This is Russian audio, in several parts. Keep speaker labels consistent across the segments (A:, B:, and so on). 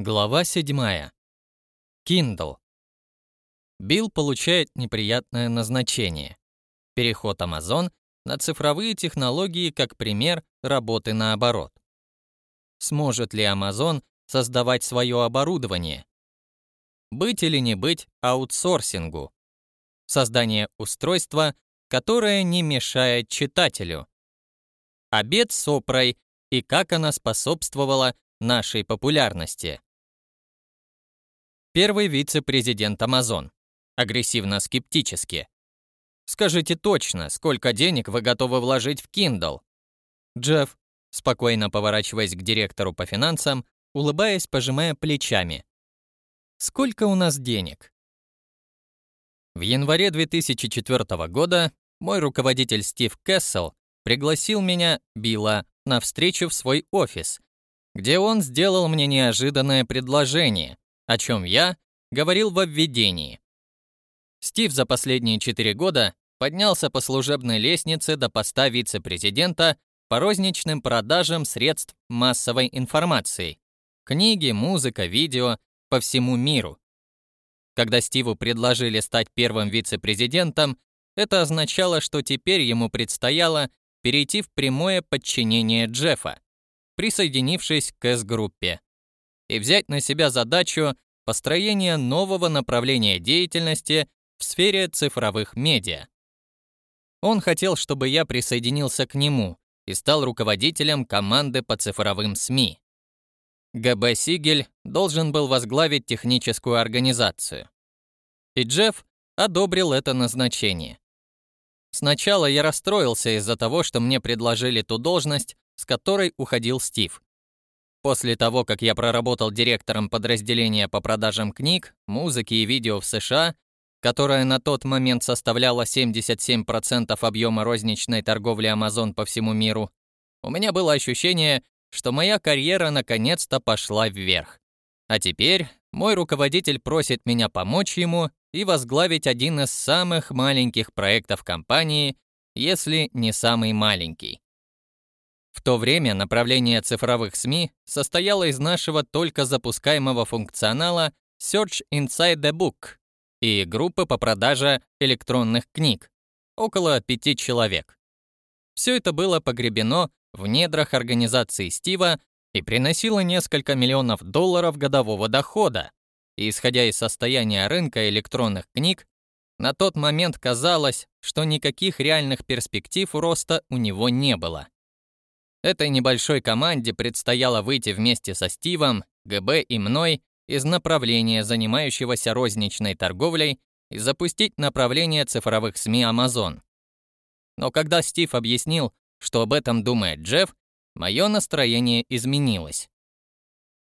A: Глава 7. Kindle. Билл получает неприятное назначение. Переход Amazon на цифровые технологии как пример работы наоборот. Сможет ли Amazon создавать свое оборудование? Быть или не быть аутсорсингу? Создание устройства, которое не мешает читателю. Обед с Опрой и как она способствовала нашей популярности. Первый вице-президент Amazon. Агрессивно-скептически. Скажите точно, сколько денег вы готовы вложить в Kindle? Джефф, спокойно поворачиваясь к директору по финансам, улыбаясь, пожимая плечами. Сколько у нас денег? В январе 2004 года мой руководитель Стив Кессел пригласил меня, Билла, на встречу в свой офис, где он сделал мне неожиданное предложение о чем я говорил в обведении. Стив за последние четыре года поднялся по служебной лестнице до поста вице-президента по розничным продажам средств массовой информации. Книги, музыка, видео по всему миру. Когда Стиву предложили стать первым вице-президентом, это означало, что теперь ему предстояло перейти в прямое подчинение Джеффа, присоединившись к С-группе и взять на себя задачу построения нового направления деятельности в сфере цифровых медиа. Он хотел, чтобы я присоединился к нему и стал руководителем команды по цифровым СМИ. ГБ Сигель должен был возглавить техническую организацию. И Джефф одобрил это назначение. Сначала я расстроился из-за того, что мне предложили ту должность, с которой уходил Стив. После того, как я проработал директором подразделения по продажам книг, музыки и видео в США, которое на тот момент составляло 77% объема розничной торговли Amazon по всему миру, у меня было ощущение, что моя карьера наконец-то пошла вверх. А теперь мой руководитель просит меня помочь ему и возглавить один из самых маленьких проектов компании, если не самый маленький. В то время направление цифровых СМИ состояло из нашего только запускаемого функционала Search Inside the Book и группы по продаже электронных книг, около пяти человек. Все это было погребено в недрах организации Стива и приносило несколько миллионов долларов годового дохода. И исходя из состояния рынка электронных книг, на тот момент казалось, что никаких реальных перспектив роста у него не было. Этой небольшой команде предстояло выйти вместе со Стивом, ГБ и мной из направления, занимающегося розничной торговлей, и запустить направление цифровых СМИ Amazon. Но когда Стив объяснил, что об этом думает Джефф, мое настроение изменилось.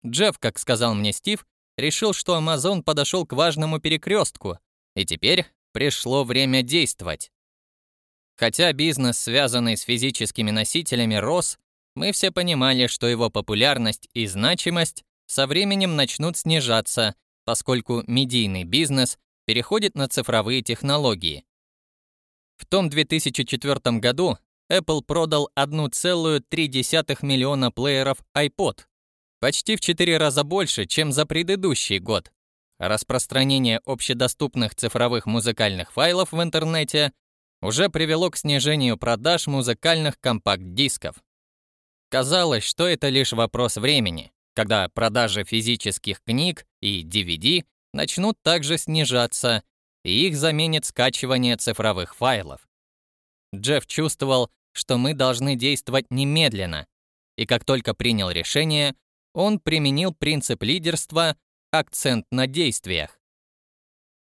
A: Джефф, как сказал мне Стив, решил, что Amazon подошел к важному перекрестку, и теперь пришло время действовать. Хотя бизнес, связанный с физическими носителями, рос, мы все понимали, что его популярность и значимость со временем начнут снижаться, поскольку медийный бизнес переходит на цифровые технологии. В том 2004 году Apple продал 1,3 миллиона плееров iPod, почти в 4 раза больше, чем за предыдущий год. Распространение общедоступных цифровых музыкальных файлов в интернете уже привело к снижению продаж музыкальных компакт-дисков. Казалось, что это лишь вопрос времени, когда продажи физических книг и DVD начнут также снижаться, и их заменит скачивание цифровых файлов. Джефф чувствовал, что мы должны действовать немедленно, и как только принял решение, он применил принцип лидерства акцент на действиях.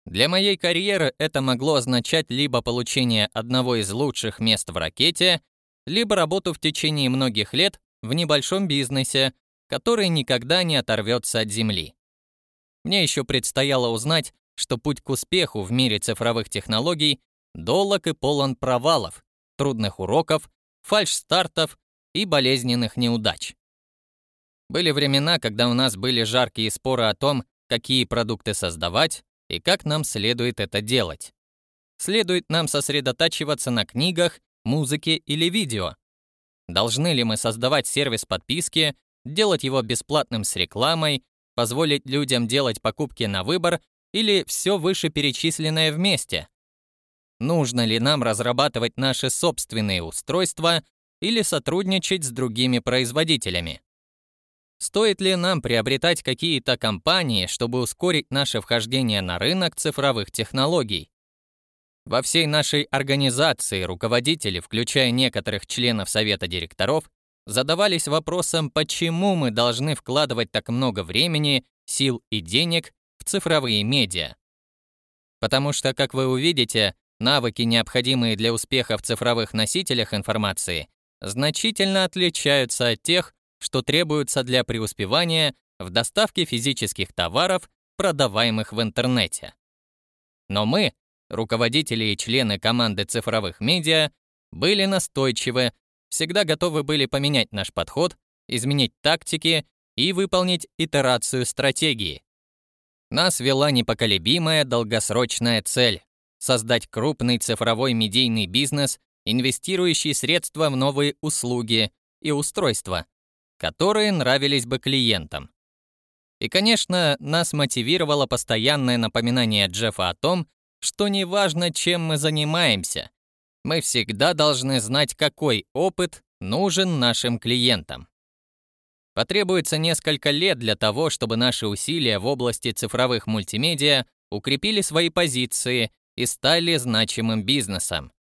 A: Для моей карьеры это могло означать либо получение одного из лучших мест в ракете, либо работу в течение многих лет в небольшом бизнесе, который никогда не оторвется от земли. Мне еще предстояло узнать, что путь к успеху в мире цифровых технологий долог и полон провалов, трудных уроков, фальш-стартов и болезненных неудач. Были времена, когда у нас были жаркие споры о том, какие продукты создавать и как нам следует это делать. Следует нам сосредотачиваться на книгах музыке или видео? Должны ли мы создавать сервис подписки, делать его бесплатным с рекламой, позволить людям делать покупки на выбор или все вышеперечисленное вместе? Нужно ли нам разрабатывать наши собственные устройства или сотрудничать с другими производителями? Стоит ли нам приобретать какие-то компании, чтобы ускорить наше вхождение на рынок цифровых технологий? Во всей нашей организации руководители, включая некоторых членов совета директоров, задавались вопросом, почему мы должны вкладывать так много времени, сил и денег в цифровые медиа. Потому что, как вы увидите, навыки, необходимые для успеха в цифровых носителях информации, значительно отличаются от тех, что требуются для преуспевания в доставке физических товаров, продаваемых в интернете. Но мы, руководители и члены команды цифровых медиа, были настойчивы, всегда готовы были поменять наш подход, изменить тактики и выполнить итерацию стратегии. Нас вела непоколебимая долгосрочная цель — создать крупный цифровой медийный бизнес, инвестирующий средства в новые услуги и устройства, которые нравились бы клиентам. И, конечно, нас мотивировало постоянное напоминание Джеффа о том, что неважно, чем мы занимаемся, мы всегда должны знать, какой опыт нужен нашим клиентам. Потребуется несколько лет для того, чтобы наши усилия в области цифровых мультимедиа укрепили свои позиции и стали значимым бизнесом.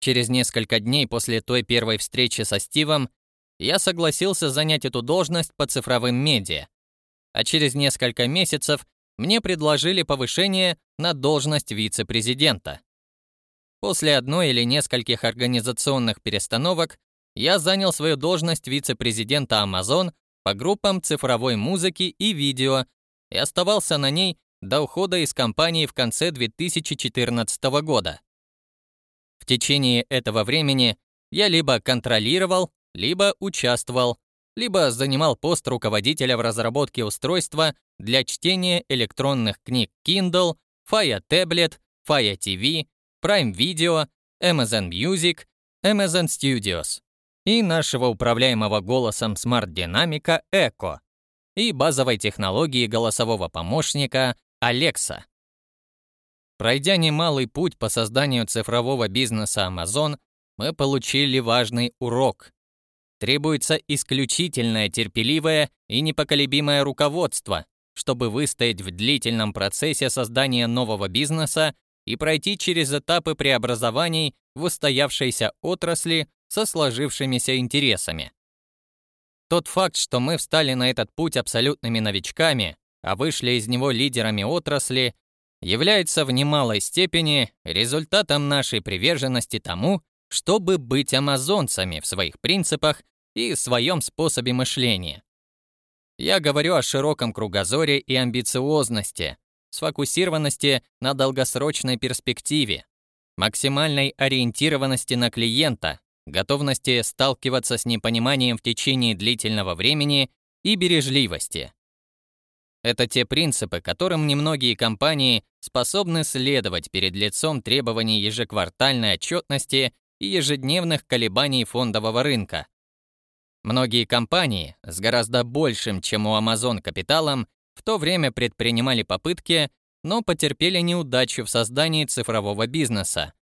A: Через несколько дней после той первой встречи со Стивом я согласился занять эту должность по цифровым медиа. А через несколько месяцев мне предложили повышение на должность вице-президента. После одной или нескольких организационных перестановок я занял свою должность вице-президента Amazon по группам цифровой музыки и видео и оставался на ней до ухода из компании в конце 2014 года. В течение этого времени я либо контролировал, либо участвовал, либо занимал пост руководителя в разработке устройства для чтения электронных книг Kindle, Fire Tablet, Fire TV, Prime Video, Amazon Music, Amazon Studios и нашего управляемого голосом смарт-динамика Echo и базовой технологии голосового помощника Alexa. Пройдя немалый путь по созданию цифрового бизнеса Amazon, мы получили важный урок. Требуется исключительное терпеливое и непоколебимое руководство, чтобы выстоять в длительном процессе создания нового бизнеса и пройти через этапы преобразований в устоявшейся отрасли со сложившимися интересами. Тот факт, что мы встали на этот путь абсолютными новичками, а вышли из него лидерами отрасли, является в немалой степени результатом нашей приверженности тому, чтобы быть амазонцами в своих принципах и своем способе мышления. Я говорю о широком кругозоре и амбициозности, сфокусированности на долгосрочной перспективе, максимальной ориентированности на клиента, готовности сталкиваться с непониманием в течение длительного времени и бережливости. Это те принципы, которым немногие компании способны следовать перед лицом требований ежеквартальной отчетности и ежедневных колебаний фондового рынка. Многие компании с гораздо большим, чем у Amazon капиталом, в то время предпринимали попытки, но потерпели неудачу в создании цифрового бизнеса.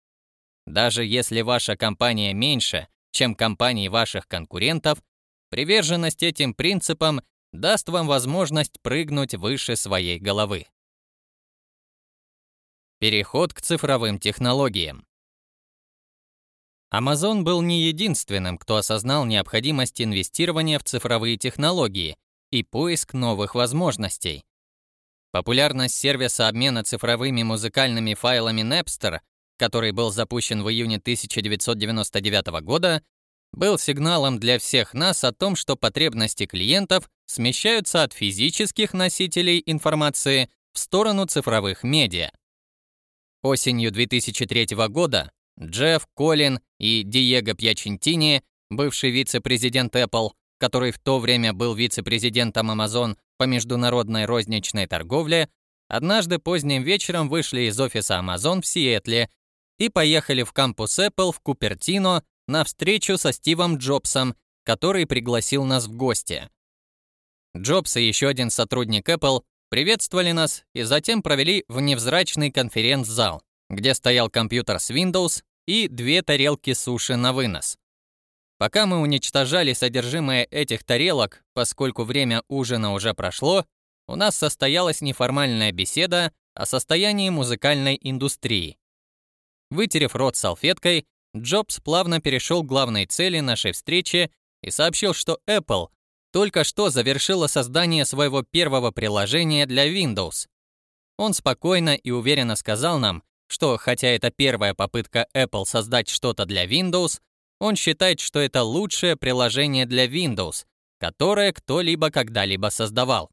A: Даже если ваша компания меньше, чем компании ваших конкурентов, приверженность этим принципам даст вам возможность прыгнуть выше своей головы. Переход к цифровым технологиям. Amazon был не единственным, кто осознал необходимость инвестирования в цифровые технологии и поиск новых возможностей. Популярность сервиса обмена цифровыми музыкальными файлами Napster, который был запущен в июне 1999 года, был сигналом для всех нас о том, что потребности клиентов смещаются от физических носителей информации в сторону цифровых медиа. Осенью 2003 года Джефф, Колин и Диего Пьячентини, бывший вице-президент Apple, который в то время был вице-президентом Amazon по международной розничной торговле, однажды поздним вечером вышли из офиса Amazon в Сиэтле и поехали в кампус Apple в Купертино на встречу со Стивом Джобсом, который пригласил нас в гости. Джобс и еще один сотрудник Apple приветствовали нас и затем провели в невзрачный конференц-зал, где стоял компьютер с Windows и две тарелки суши на вынос. Пока мы уничтожали содержимое этих тарелок, поскольку время ужина уже прошло, у нас состоялась неформальная беседа о состоянии музыкальной индустрии. Вытерев рот салфеткой, Джобс плавно перешел к главной цели нашей встречи и сообщил, что Apple только что завершила создание своего первого приложения для Windows. Он спокойно и уверенно сказал нам, что хотя это первая попытка Apple создать что-то для Windows, он считает, что это лучшее приложение для Windows, которое кто-либо когда-либо создавал.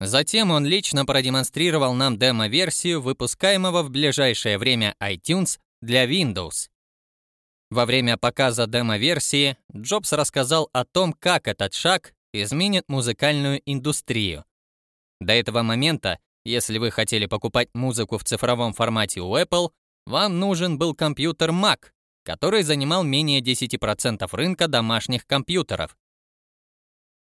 A: Затем он лично продемонстрировал нам демо-версию выпускаемого в ближайшее время iTunes для Windows. Во время показа демо-версии Джобс рассказал о том, как этот шаг изменит музыкальную индустрию. До этого момента, если вы хотели покупать музыку в цифровом формате у Apple, вам нужен был компьютер Mac, который занимал менее 10% рынка домашних компьютеров.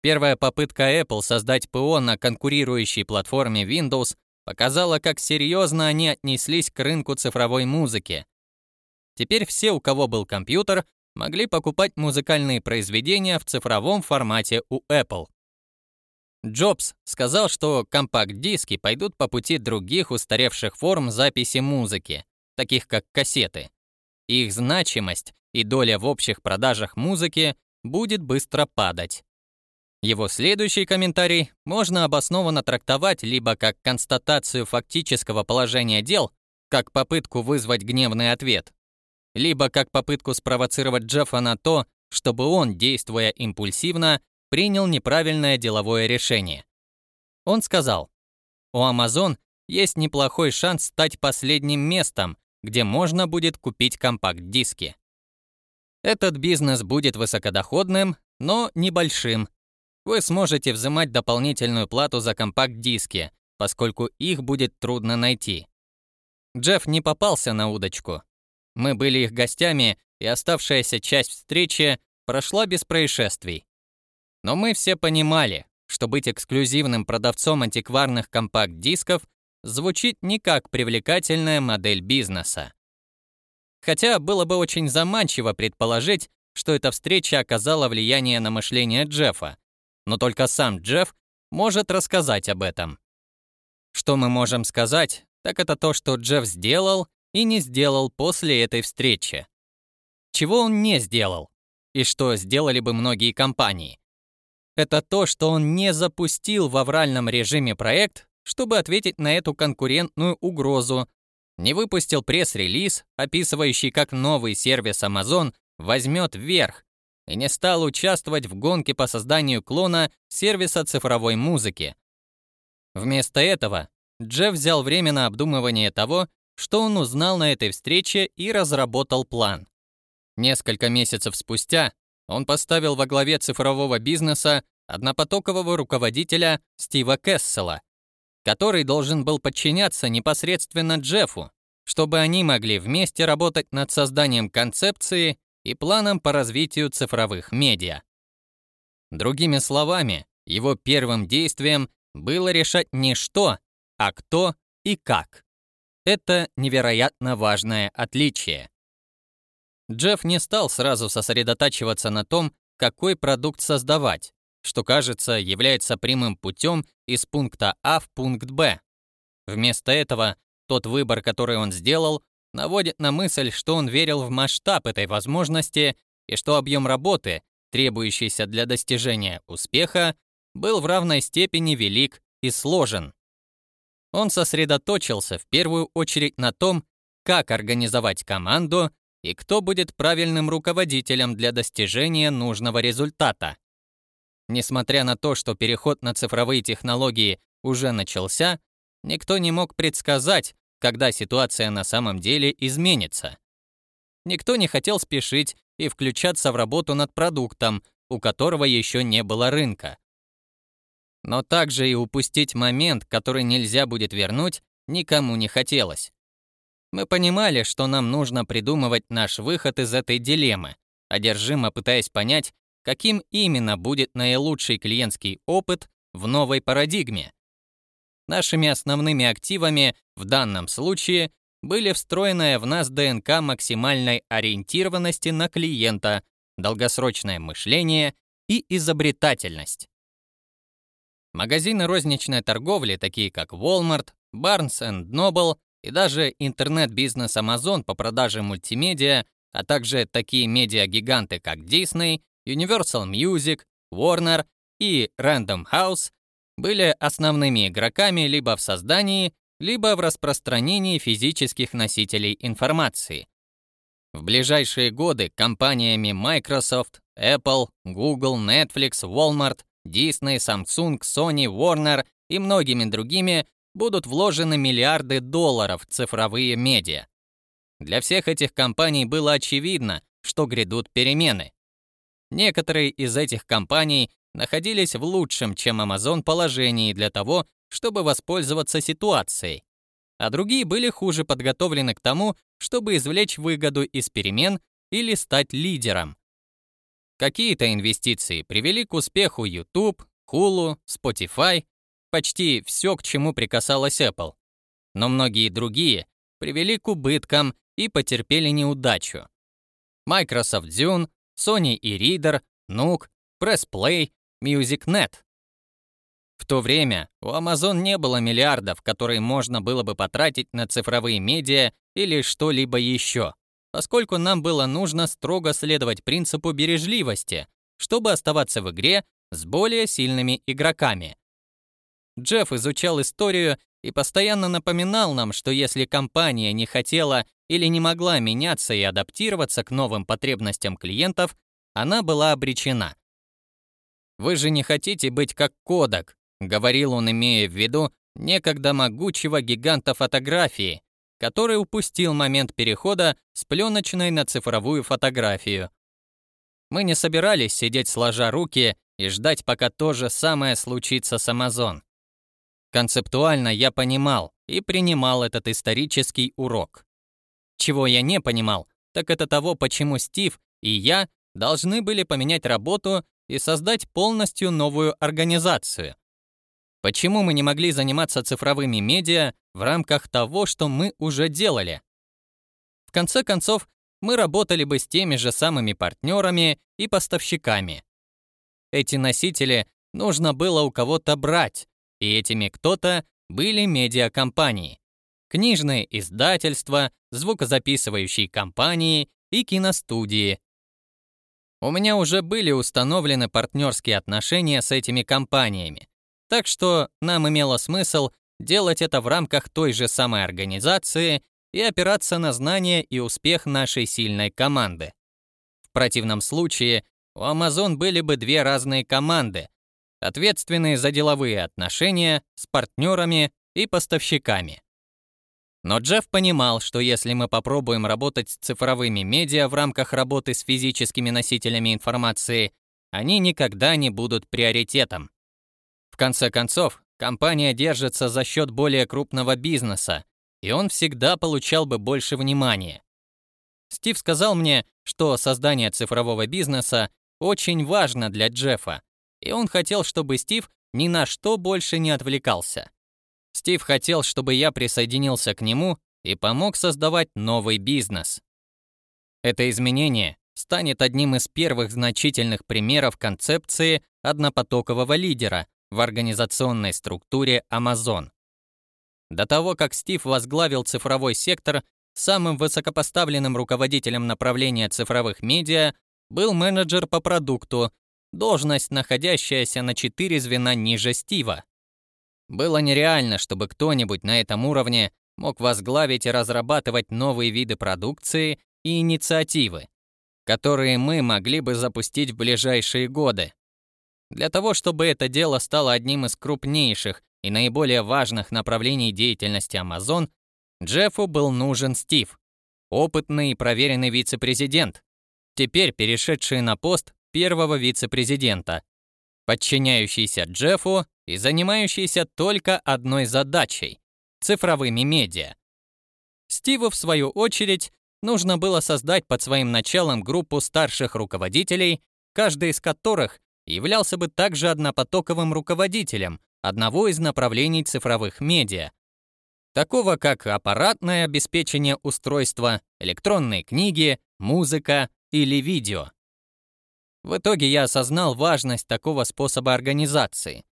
A: Первая попытка Apple создать ПО на конкурирующей платформе Windows показала, как серьезно они отнеслись к рынку цифровой музыки. Теперь все, у кого был компьютер, могли покупать музыкальные произведения в цифровом формате у Apple. Джобс сказал, что компакт-диски пойдут по пути других устаревших форм записи музыки, таких как кассеты. Их значимость и доля в общих продажах музыки будет быстро падать. Его следующий комментарий можно обоснованно трактовать либо как констатацию фактического положения дел, как попытку вызвать гневный ответ, либо как попытку спровоцировать Джеффа на то, чтобы он, действуя импульсивно, принял неправильное деловое решение. Он сказал, у Amazon есть неплохой шанс стать последним местом, где можно будет купить компакт-диски. Этот бизнес будет высокодоходным, но небольшим. Вы сможете взимать дополнительную плату за компакт-диски, поскольку их будет трудно найти. Джефф не попался на удочку. Мы были их гостями, и оставшаяся часть встречи прошла без происшествий. Но мы все понимали, что быть эксклюзивным продавцом антикварных компакт-дисков звучит не как привлекательная модель бизнеса. Хотя было бы очень заманчиво предположить, что эта встреча оказала влияние на мышление Джеффа, но только сам Джефф может рассказать об этом. Что мы можем сказать, так это то, что Джефф сделал и не сделал после этой встречи. Чего он не сделал, и что сделали бы многие компании. Это то, что он не запустил в авральном режиме проект, чтобы ответить на эту конкурентную угрозу, не выпустил пресс-релиз, описывающий, как новый сервис Amazon возьмет вверх, и не стал участвовать в гонке по созданию клона сервиса цифровой музыки. Вместо этого Джефф взял время на обдумывание того, что он узнал на этой встрече и разработал план. Несколько месяцев спустя он поставил во главе цифрового бизнеса однопотокового руководителя Стива Кессела, который должен был подчиняться непосредственно Джеффу, чтобы они могли вместе работать над созданием концепции и планом по развитию цифровых медиа. Другими словами, его первым действием было решать не что, а кто и как. Это невероятно важное отличие. Джефф не стал сразу сосредотачиваться на том, какой продукт создавать, что, кажется, является прямым путем из пункта А в пункт Б. Вместо этого, тот выбор, который он сделал, наводит на мысль, что он верил в масштаб этой возможности и что объем работы, требующийся для достижения успеха, был в равной степени велик и сложен. Он сосредоточился в первую очередь на том, как организовать команду и кто будет правильным руководителем для достижения нужного результата. Несмотря на то, что переход на цифровые технологии уже начался, никто не мог предсказать, когда ситуация на самом деле изменится. Никто не хотел спешить и включаться в работу над продуктом, у которого еще не было рынка. Но также и упустить момент, который нельзя будет вернуть, никому не хотелось. Мы понимали, что нам нужно придумывать наш выход из этой дилеммы, одержимо пытаясь понять, каким именно будет наилучший клиентский опыт в новой парадигме. Нашими основными активами в данном случае были встроенная в нас ДНК максимальной ориентированности на клиента, долгосрочное мышление и изобретательность. Магазины розничной торговли, такие как Walmart, Barnes Noble и даже интернет-бизнес Amazon по продаже мультимедиа, а также такие медиа-гиганты, как Disney, Universal Music, Warner и Random House, были основными игроками либо в создании, либо в распространении физических носителей информации. В ближайшие годы компаниями Microsoft, Apple, Google, Netflix, Walmart, Disney, Samsung, Sony, Warner и многими другими будут вложены миллиарды долларов в цифровые медиа. Для всех этих компаний было очевидно, что грядут перемены. Некоторые из этих компаний находились в лучшем, чем Amazon, положении для того, чтобы воспользоваться ситуацией, а другие были хуже подготовлены к тому, чтобы извлечь выгоду из перемен или стать лидером. Какие-то инвестиции привели к успеху YouTube, Hulu, Spotify, почти все, к чему прикасалась Apple. Но многие другие привели к убыткам и потерпели неудачу. Microsoft Zune, Sony e-reader, Nook, PressPlay, MusicNet. В то время у Amazon не было миллиардов, которые можно было бы потратить на цифровые медиа или что-либо еще, поскольку нам было нужно строго следовать принципу бережливости, чтобы оставаться в игре с более сильными игроками. Джефф изучал историю и постоянно напоминал нам, что если компания не хотела или не могла меняться и адаптироваться к новым потребностям клиентов, она была обречена. «Вы же не хотите быть как Кодак», — говорил он, имея в виду некогда могучего гиганта фотографии, который упустил момент перехода с пленочной на цифровую фотографию. Мы не собирались сидеть сложа руки и ждать, пока то же самое случится с Amazon. Концептуально я понимал и принимал этот исторический урок. Чего я не понимал, так это того, почему Стив и я должны были поменять работу и создать полностью новую организацию. Почему мы не могли заниматься цифровыми медиа в рамках того, что мы уже делали? В конце концов, мы работали бы с теми же самыми партнерами и поставщиками. Эти носители нужно было у кого-то брать, и этими кто-то были медиакомпании, книжные издательства, звукозаписывающие компании и киностудии, у меня уже были установлены партнерские отношения с этими компаниями, так что нам имело смысл делать это в рамках той же самой организации и опираться на знания и успех нашей сильной команды. В противном случае у Amazon были бы две разные команды, ответственные за деловые отношения с партнерами и поставщиками. Но Джефф понимал, что если мы попробуем работать с цифровыми медиа в рамках работы с физическими носителями информации, они никогда не будут приоритетом. В конце концов, компания держится за счет более крупного бизнеса, и он всегда получал бы больше внимания. Стив сказал мне, что создание цифрового бизнеса очень важно для Джеффа, и он хотел, чтобы Стив ни на что больше не отвлекался. Стив хотел, чтобы я присоединился к нему и помог создавать новый бизнес. Это изменение станет одним из первых значительных примеров концепции однопотокового лидера в организационной структуре Amazon. До того, как Стив возглавил цифровой сектор, самым высокопоставленным руководителем направления цифровых медиа был менеджер по продукту, должность, находящаяся на четыре звена ниже Стива. Было нереально, чтобы кто-нибудь на этом уровне мог возглавить и разрабатывать новые виды продукции и инициативы, которые мы могли бы запустить в ближайшие годы. Для того, чтобы это дело стало одним из крупнейших и наиболее важных направлений деятельности Amazon, Джеффу был нужен Стив, опытный и проверенный вице-президент, теперь перешедший на пост первого вице-президента, подчиняющийся Джеффу и занимающийся только одной задачей — цифровыми медиа. Стиву, в свою очередь, нужно было создать под своим началом группу старших руководителей, каждый из которых являлся бы также однопотоковым руководителем одного из направлений цифровых медиа, такого как аппаратное обеспечение устройства, электронные книги, музыка или видео. В итоге я осознал важность такого способа организации.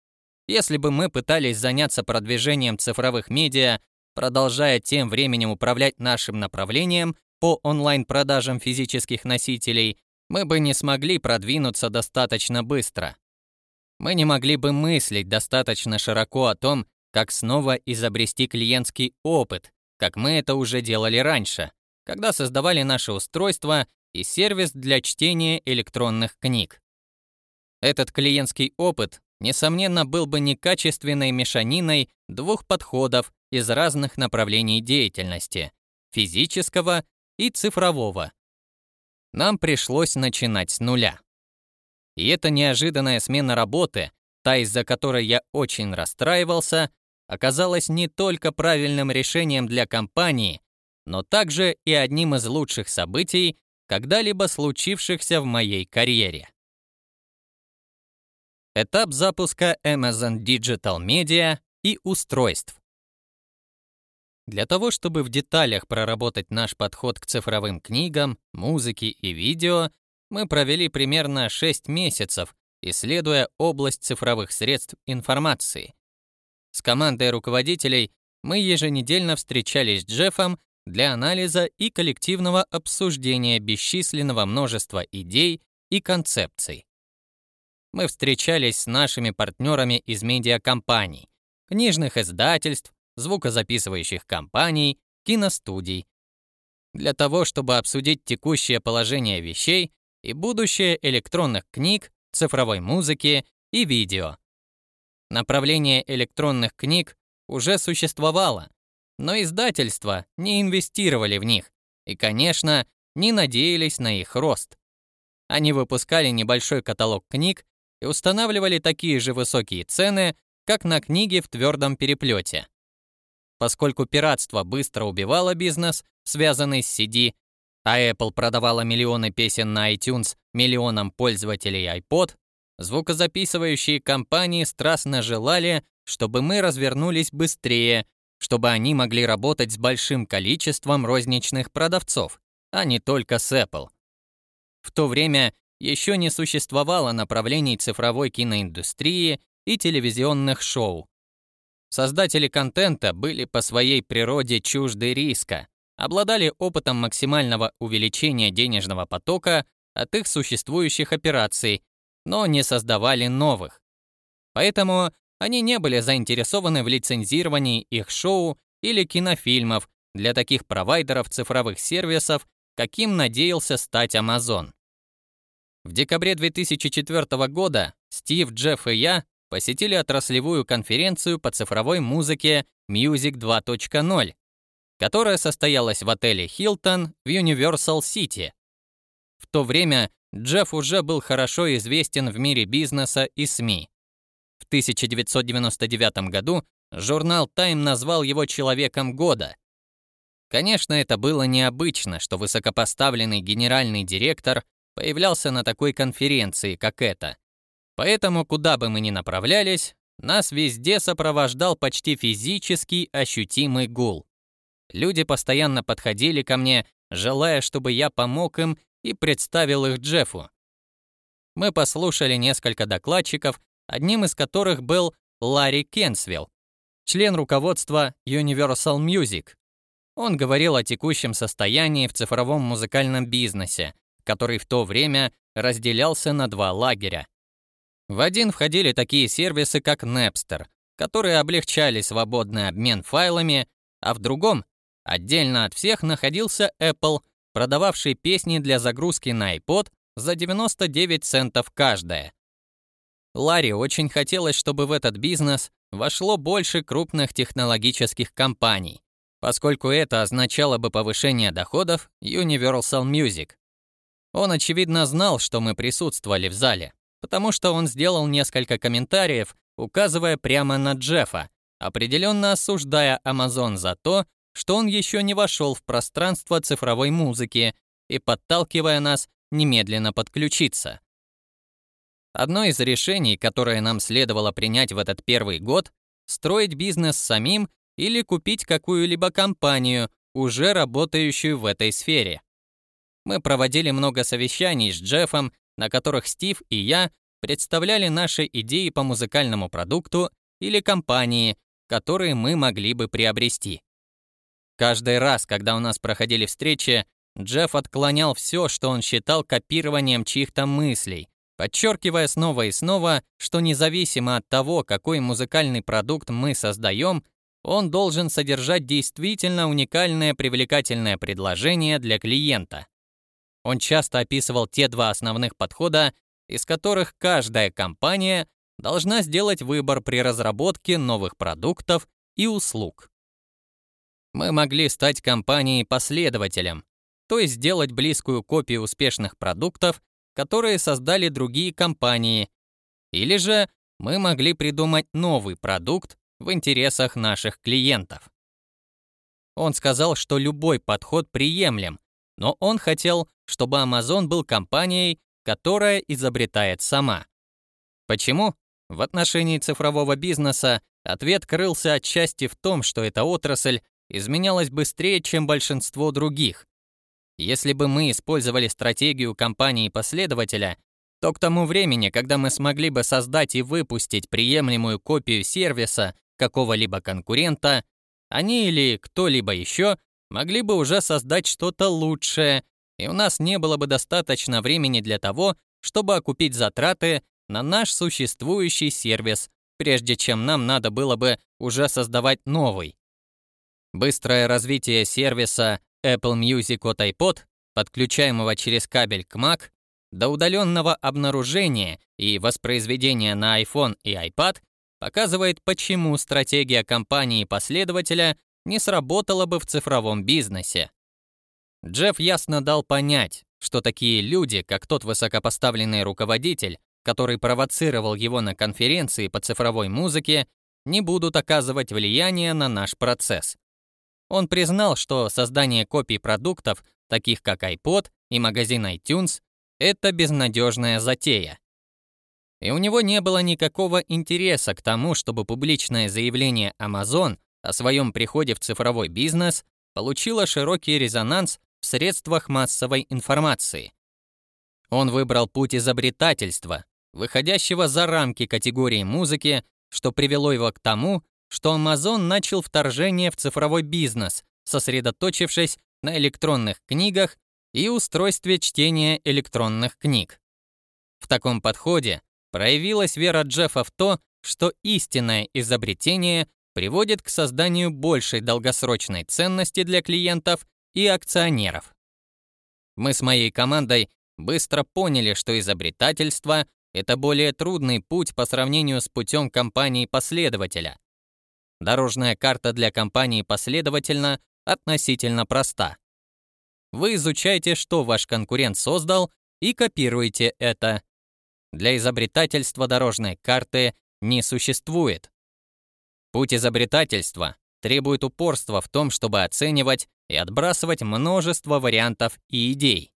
A: Если бы мы пытались заняться продвижением цифровых медиа, продолжая тем временем управлять нашим направлением по онлайн-продажам физических носителей, мы бы не смогли продвинуться достаточно быстро. Мы не могли бы мыслить достаточно широко о том, как снова изобрести клиентский опыт, как мы это уже делали раньше, когда создавали наше устройство и сервис для чтения электронных книг. Этот клиентский опыт, несомненно, был бы некачественной мешаниной двух подходов из разных направлений деятельности – физического и цифрового. Нам пришлось начинать с нуля. И эта неожиданная смена работы, та, из-за которой я очень расстраивался, оказалась не только правильным решением для компании, но также и одним из лучших событий, когда-либо случившихся в моей карьере. Этап запуска Amazon Digital Media и устройств. Для того, чтобы в деталях проработать наш подход к цифровым книгам, музыке и видео, мы провели примерно 6 месяцев, исследуя область цифровых средств информации. С командой руководителей мы еженедельно встречались с Джеффом для анализа и коллективного обсуждения бесчисленного множества идей и концепций. Мы встречались с нашими партнерами из медиакомпаний, книжных издательств, звукозаписывающих компаний, киностудий, для того, чтобы обсудить текущее положение вещей и будущее электронных книг, цифровой музыки и видео. Направление электронных книг уже существовало, но издательства не инвестировали в них и, конечно, не надеялись на их рост. Они выпускали небольшой каталог книг и устанавливали такие же высокие цены, как на книги в твердом переплете. Поскольку пиратство быстро убивало бизнес, связанный с CD, а Apple продавала миллионы песен на iTunes миллионам пользователей iPod, звукозаписывающие компании страстно желали, чтобы мы развернулись быстрее чтобы они могли работать с большим количеством розничных продавцов, а не только с Apple. В то время еще не существовало направлений цифровой киноиндустрии и телевизионных шоу. Создатели контента были по своей природе чужды риска, обладали опытом максимального увеличения денежного потока от их существующих операций, но не создавали новых. Поэтому они не были заинтересованы в лицензировании их шоу или кинофильмов для таких провайдеров цифровых сервисов, каким надеялся стать Amazon. В декабре 2004 года Стив, Джефф и я посетили отраслевую конференцию по цифровой музыке Music 2.0, которая состоялась в отеле Hilton в Universal City. В то время Джефф уже был хорошо известен в мире бизнеса и СМИ. В 1999 году журнал Time назвал его человеком года. Конечно, это было необычно, что высокопоставленный генеральный директор появлялся на такой конференции, как эта. Поэтому куда бы мы ни направлялись, нас везде сопровождал почти физически ощутимый гул. Люди постоянно подходили ко мне, желая, чтобы я помог им и представил их Джеффу. Мы послушали несколько докладчиков, одним из которых был Ларри Кенсвилл, член руководства Universal Music. Он говорил о текущем состоянии в цифровом музыкальном бизнесе, который в то время разделялся на два лагеря. В один входили такие сервисы, как Napster, которые облегчали свободный обмен файлами, а в другом, отдельно от всех, находился Apple, продававший песни для загрузки на iPod за 99 центов каждая. Ларри очень хотелось, чтобы в этот бизнес вошло больше крупных технологических компаний, поскольку это означало бы повышение доходов Universal Music. Он, очевидно, знал, что мы присутствовали в зале, потому что он сделал несколько комментариев, указывая прямо на Джеффа, определенно осуждая Amazon за то, что он еще не вошел в пространство цифровой музыки и подталкивая нас немедленно подключиться. Одно из решений, которое нам следовало принять в этот первый год, строить бизнес самим или купить какую-либо компанию, уже работающую в этой сфере. Мы проводили много совещаний с Джеффом, на которых Стив и я представляли наши идеи по музыкальному продукту или компании, которые мы могли бы приобрести. Каждый раз, когда у нас проходили встречи, Джефф отклонял все, что он считал копированием чьих-то мыслей, подчеркивая снова и снова, что независимо от того, какой музыкальный продукт мы создаем, он должен содержать действительно уникальное привлекательное предложение для клиента. Он часто описывал те два основных подхода, из которых каждая компания должна сделать выбор при разработке новых продуктов и услуг. Мы могли стать компанией-последователем, то есть сделать близкую копию успешных продуктов которые создали другие компании, или же мы могли придумать новый продукт в интересах наших клиентов. Он сказал, что любой подход приемлем, но он хотел, чтобы Amazon был компанией, которая изобретает сама. Почему? В отношении цифрового бизнеса ответ крылся отчасти в том, что эта отрасль изменялась быстрее, чем большинство других, если бы мы использовали стратегию компании-последователя, то к тому времени, когда мы смогли бы создать и выпустить приемлемую копию сервиса какого-либо конкурента, они или кто-либо еще могли бы уже создать что-то лучшее, и у нас не было бы достаточно времени для того, чтобы окупить затраты на наш существующий сервис, прежде чем нам надо было бы уже создавать новый. Быстрое развитие сервиса Apple Music от iPod, подключаемого через кабель к Mac, до удаленного обнаружения и воспроизведения на iPhone и iPad показывает, почему стратегия компании-последователя не сработала бы в цифровом бизнесе. Джефф ясно дал понять, что такие люди, как тот высокопоставленный руководитель, который провоцировал его на конференции по цифровой музыке, не будут оказывать влияние на наш процесс. Он признал, что создание копий продуктов, таких как iPod и магазин iTunes, это безнадежная затея. И у него не было никакого интереса к тому, чтобы публичное заявление Amazon о своем приходе в цифровой бизнес получило широкий резонанс в средствах массовой информации. Он выбрал путь изобретательства, выходящего за рамки категории музыки, что привело его к тому, что Amazon начал вторжение в цифровой бизнес, сосредоточившись на электронных книгах и устройстве чтения электронных книг. В таком подходе проявилась вера Джеффа в то, что истинное изобретение приводит к созданию большей долгосрочной ценности для клиентов и акционеров. Мы с моей командой быстро поняли, что изобретательство — это более трудный путь по сравнению с путем компании-последователя, Дорожная карта для компании последовательно относительно проста. Вы изучаете, что ваш конкурент создал, и копируете это. Для изобретательства дорожной карты не существует. Путь изобретательства требует упорства в том, чтобы оценивать и отбрасывать множество вариантов и идей.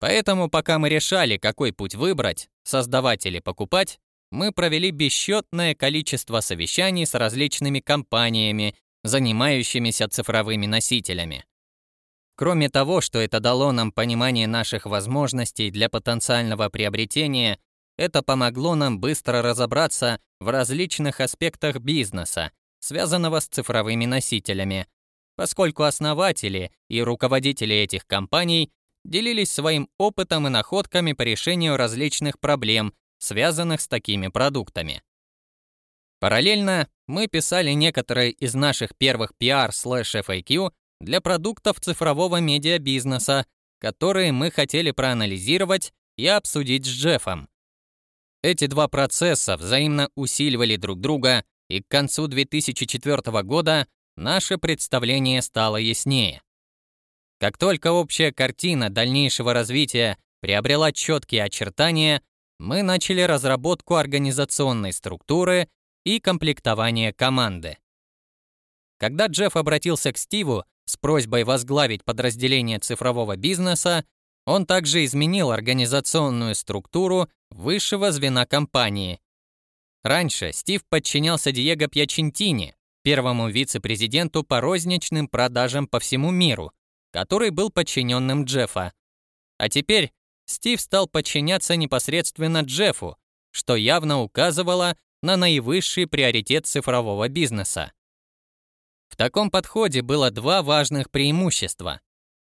A: Поэтому пока мы решали, какой путь выбрать, создавать или покупать, мы провели бесчетное количество совещаний с различными компаниями, занимающимися цифровыми носителями. Кроме того, что это дало нам понимание наших возможностей для потенциального приобретения, это помогло нам быстро разобраться в различных аспектах бизнеса, связанного с цифровыми носителями, поскольку основатели и руководители этих компаний делились своим опытом и находками по решению различных проблем, связанных с такими продуктами. Параллельно мы писали некоторые из наших первых PR/FAQ для продуктов цифрового медиабизнеса, которые мы хотели проанализировать и обсудить с Джеффом. Эти два процесса взаимно усиливали друг друга, и к концу 2004 года наше представление стало яснее. Как только общая картина дальнейшего развития приобрела четкие очертания, мы начали разработку организационной структуры и комплектование команды. Когда Джефф обратился к Стиву с просьбой возглавить подразделение цифрового бизнеса, Он также изменил организационную структуру высшего звена компании. Раньше Стив подчинялся Диего Пьячентини, первому вице-президенту по розничным продажам по всему миру, который был подчиненным Джеффа. А теперь Стив стал подчиняться непосредственно Джеффу, что явно указывало на наивысший приоритет цифрового бизнеса. В таком подходе было два важных преимущества.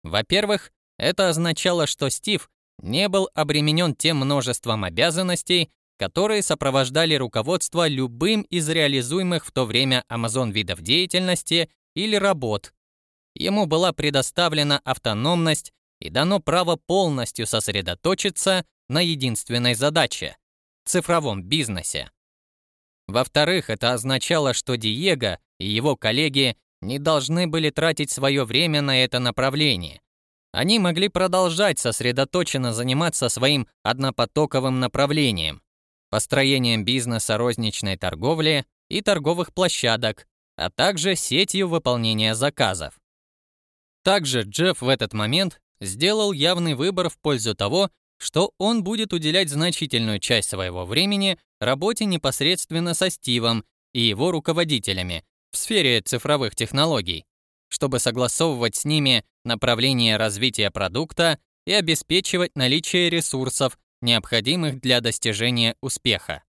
A: Во-первых, это означало, что Стив не был обременен тем множеством обязанностей, которые сопровождали руководство любым из реализуемых в то время Amazon видов деятельности или работ. Ему была предоставлена автономность и дано право полностью сосредоточиться на единственной задаче – цифровом бизнесе. Во-вторых, это означало, что Диего и его коллеги не должны были тратить свое время на это направление. Они могли продолжать сосредоточенно заниматься своим однопотоковым направлением – построением бизнеса розничной торговли и торговых площадок, а также сетью выполнения заказов. Также Джефф в этот момент сделал явный выбор в пользу того, что он будет уделять значительную часть своего времени работе непосредственно со Стивом и его руководителями в сфере цифровых технологий, чтобы согласовывать с ними направление развития продукта и обеспечивать наличие ресурсов, необходимых для достижения успеха.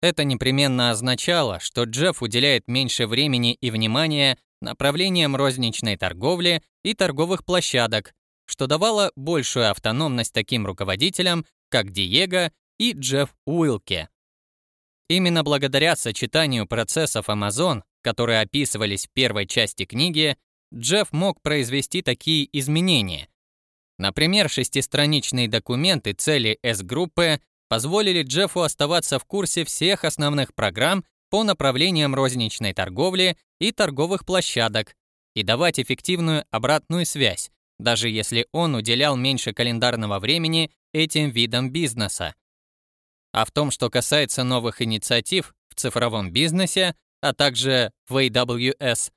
A: Это непременно означало, что Джефф уделяет меньше времени и внимания направлениям розничной торговли и торговых площадок, что давало большую автономность таким руководителям, как Диего и Джефф Уилке. Именно благодаря сочетанию процессов Amazon, которые описывались в первой части книги, Джефф мог произвести такие изменения. Например, шестистраничные документы цели S-группы позволили Джеффу оставаться в курсе всех основных программ по направлениям розничной торговли и торговых площадок и давать эффективную обратную связь, даже если он уделял меньше календарного времени этим видам бизнеса. А в том, что касается новых инициатив в цифровом бизнесе, а также в AWS,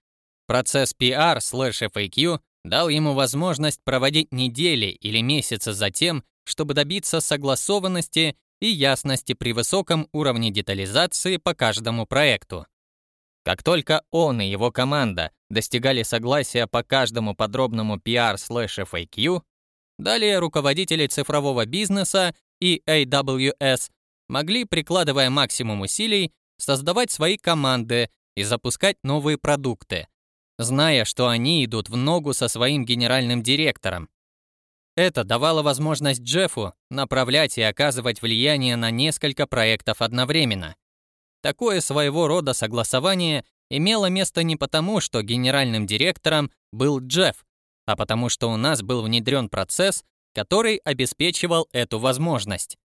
A: процесс PR/FAQ дал ему возможность проводить недели или месяцы за тем, чтобы добиться согласованности и ясности при высоком уровне детализации по каждому проекту. Как только он и его команда достигали согласия по каждому подробному PR/FAQ, далее руководители цифрового бизнеса и AWS могли, прикладывая максимум усилий, создавать свои команды и запускать новые продукты, зная, что они идут в ногу со своим генеральным директором. Это давало возможность Джеффу направлять и оказывать влияние на несколько проектов одновременно, Такое своего рода согласование имело место не потому, что генеральным директором был Джефф, а потому что у нас был внедрен процесс, который обеспечивал эту возможность.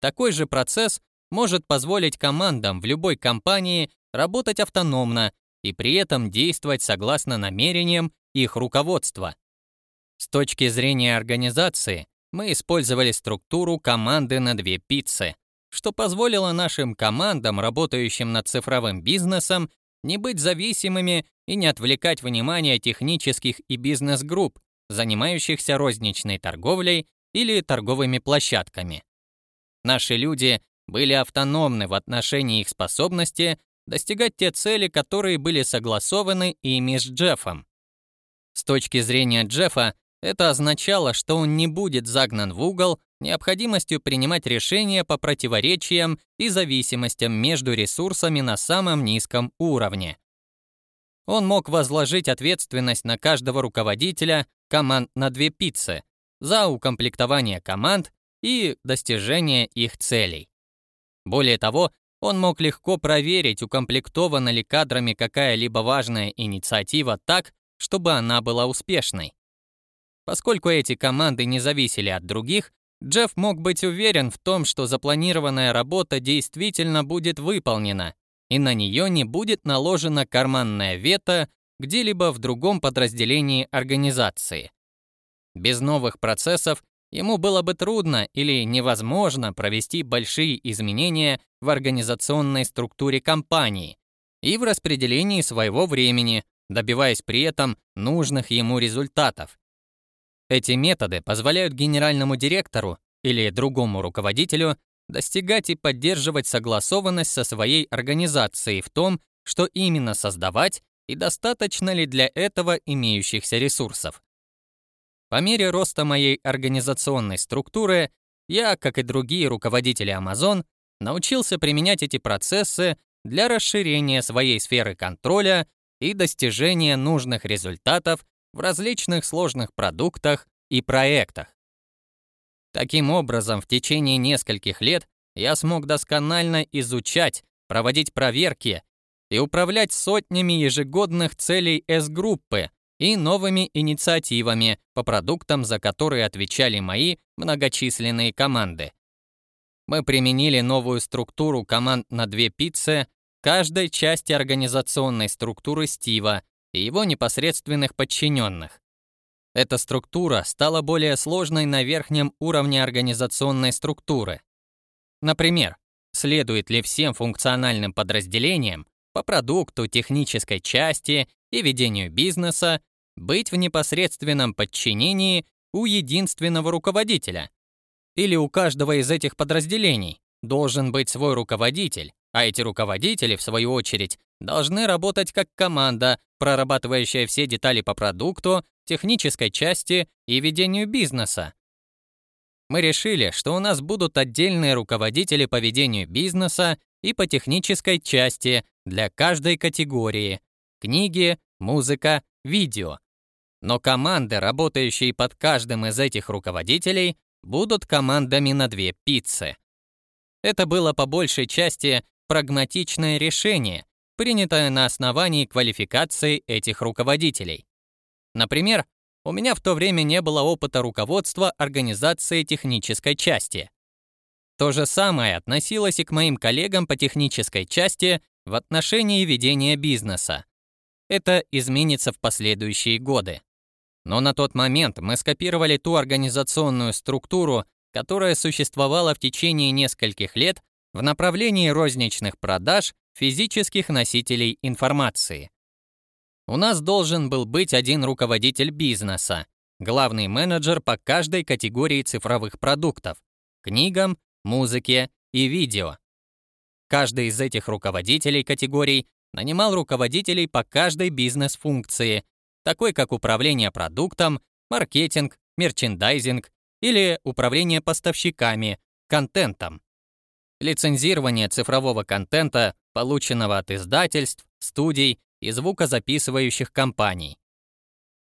A: Такой же процесс может позволить командам в любой компании работать автономно и при этом действовать согласно намерениям их руководства. С точки зрения организации, мы использовали структуру команды на две пиццы что позволило нашим командам, работающим над цифровым бизнесом, не быть зависимыми и не отвлекать внимание технических и бизнес-групп, занимающихся розничной торговлей или торговыми площадками. Наши люди были автономны в отношении их способности достигать те цели, которые были согласованы ими с Джеффом. С точки зрения Джеффа, это означало, что он не будет загнан в угол необходимостью принимать решения по противоречиям и зависимостям между ресурсами на самом низком уровне. Он мог возложить ответственность на каждого руководителя команд на две пиццы за укомплектование команд и достижение их целей. Более того, он мог легко проверить, укомплектована ли кадрами какая-либо важная инициатива так, чтобы она была успешной. Поскольку эти команды не зависели от других, Джефф мог быть уверен в том, что запланированная работа действительно будет выполнена, и на нее не будет наложена карманная вето где-либо в другом подразделении организации. Без новых процессов ему было бы трудно или невозможно провести большие изменения в организационной структуре компании и в распределении своего времени, добиваясь при этом нужных ему результатов. Эти методы позволяют генеральному директору или другому руководителю достигать и поддерживать согласованность со своей организацией в том, что именно создавать и достаточно ли для этого имеющихся ресурсов. По мере роста моей организационной структуры, я, как и другие руководители Amazon, научился применять эти процессы для расширения своей сферы контроля и достижения нужных результатов в различных сложных продуктах и проектах. Таким образом, в течение нескольких лет я смог досконально изучать, проводить проверки и управлять сотнями ежегодных целей С-группы и новыми инициативами по продуктам, за которые отвечали мои многочисленные команды. Мы применили новую структуру команд на две пиццы каждой части организационной структуры Стива и его непосредственных подчиненных. Эта структура стала более сложной на верхнем уровне организационной структуры. Например, следует ли всем функциональным подразделениям по продукту, технической части и ведению бизнеса быть в непосредственном подчинении у единственного руководителя? Или у каждого из этих подразделений должен быть свой руководитель, а эти руководители, в свою очередь, должны работать как команда, прорабатывающая все детали по продукту, технической части и ведению бизнеса. Мы решили, что у нас будут отдельные руководители по ведению бизнеса и по технической части для каждой категории – книги, музыка, видео. Но команды, работающие под каждым из этих руководителей, будут командами на две пиццы. Это было по большей части прагматичное решение, принятое на основании квалификации этих руководителей. Например, у меня в то время не было опыта руководства организацией технической части. То же самое относилось и к моим коллегам по технической части в отношении ведения бизнеса. Это изменится в последующие годы. Но на тот момент мы скопировали ту организационную структуру, которая существовала в течение нескольких лет в направлении розничных продаж физических носителей информации. У нас должен был быть один руководитель бизнеса, главный менеджер по каждой категории цифровых продуктов – книгам, музыке и видео. Каждый из этих руководителей категорий нанимал руководителей по каждой бизнес-функции, такой как управление продуктом, маркетинг, мерчендайзинг или управление поставщиками, контентом. Лицензирование цифрового контента, полученного от издательств, студий и звукозаписывающих компаний.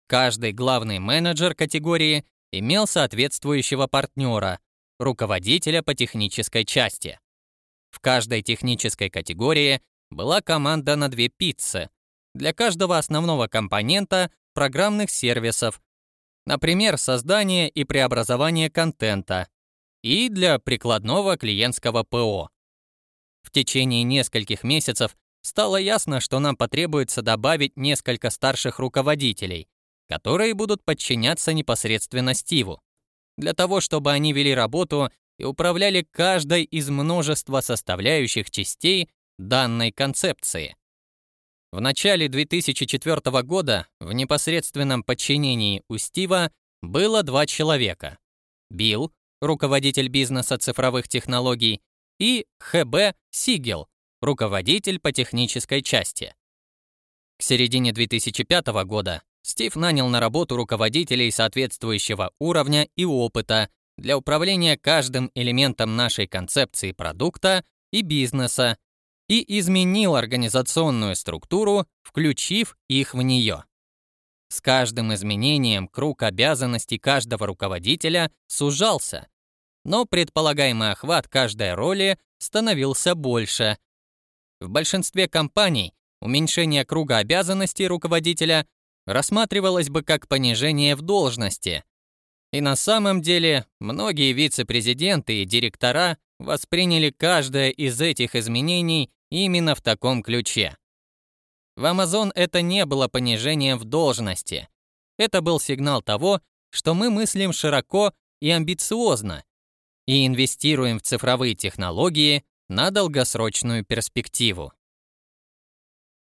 A: Каждый главный менеджер категории имел соответствующего партнера, руководителя по технической части. В каждой технической категории была команда на две пиццы. Для каждого основного компонента программных сервисов, например, создание и преобразование контента, и для прикладного клиентского ПО. В течение нескольких месяцев стало ясно, что нам потребуется добавить несколько старших руководителей, которые будут подчиняться непосредственно Стиву, для того, чтобы они вели работу и управляли каждой из множества составляющих частей данной концепции. В начале 2004 года в непосредственном подчинении у Стива было два человека. Билл, руководитель бизнеса цифровых технологий, и ХБ Сигел, руководитель по технической части. К середине 2005 года Стив нанял на работу руководителей соответствующего уровня и опыта для управления каждым элементом нашей концепции продукта и бизнеса и изменил организационную структуру, включив их в нее. С каждым изменением круг обязанностей каждого руководителя сужался, но предполагаемый охват каждой роли становился больше. В большинстве компаний уменьшение круга обязанностей руководителя рассматривалось бы как понижение в должности. И на самом деле многие вице-президенты и директора восприняли каждое из этих изменений именно в таком ключе. В Amazon это не было понижением в должности. Это был сигнал того, что мы мыслим широко и амбициозно и инвестируем в цифровые технологии на долгосрочную перспективу.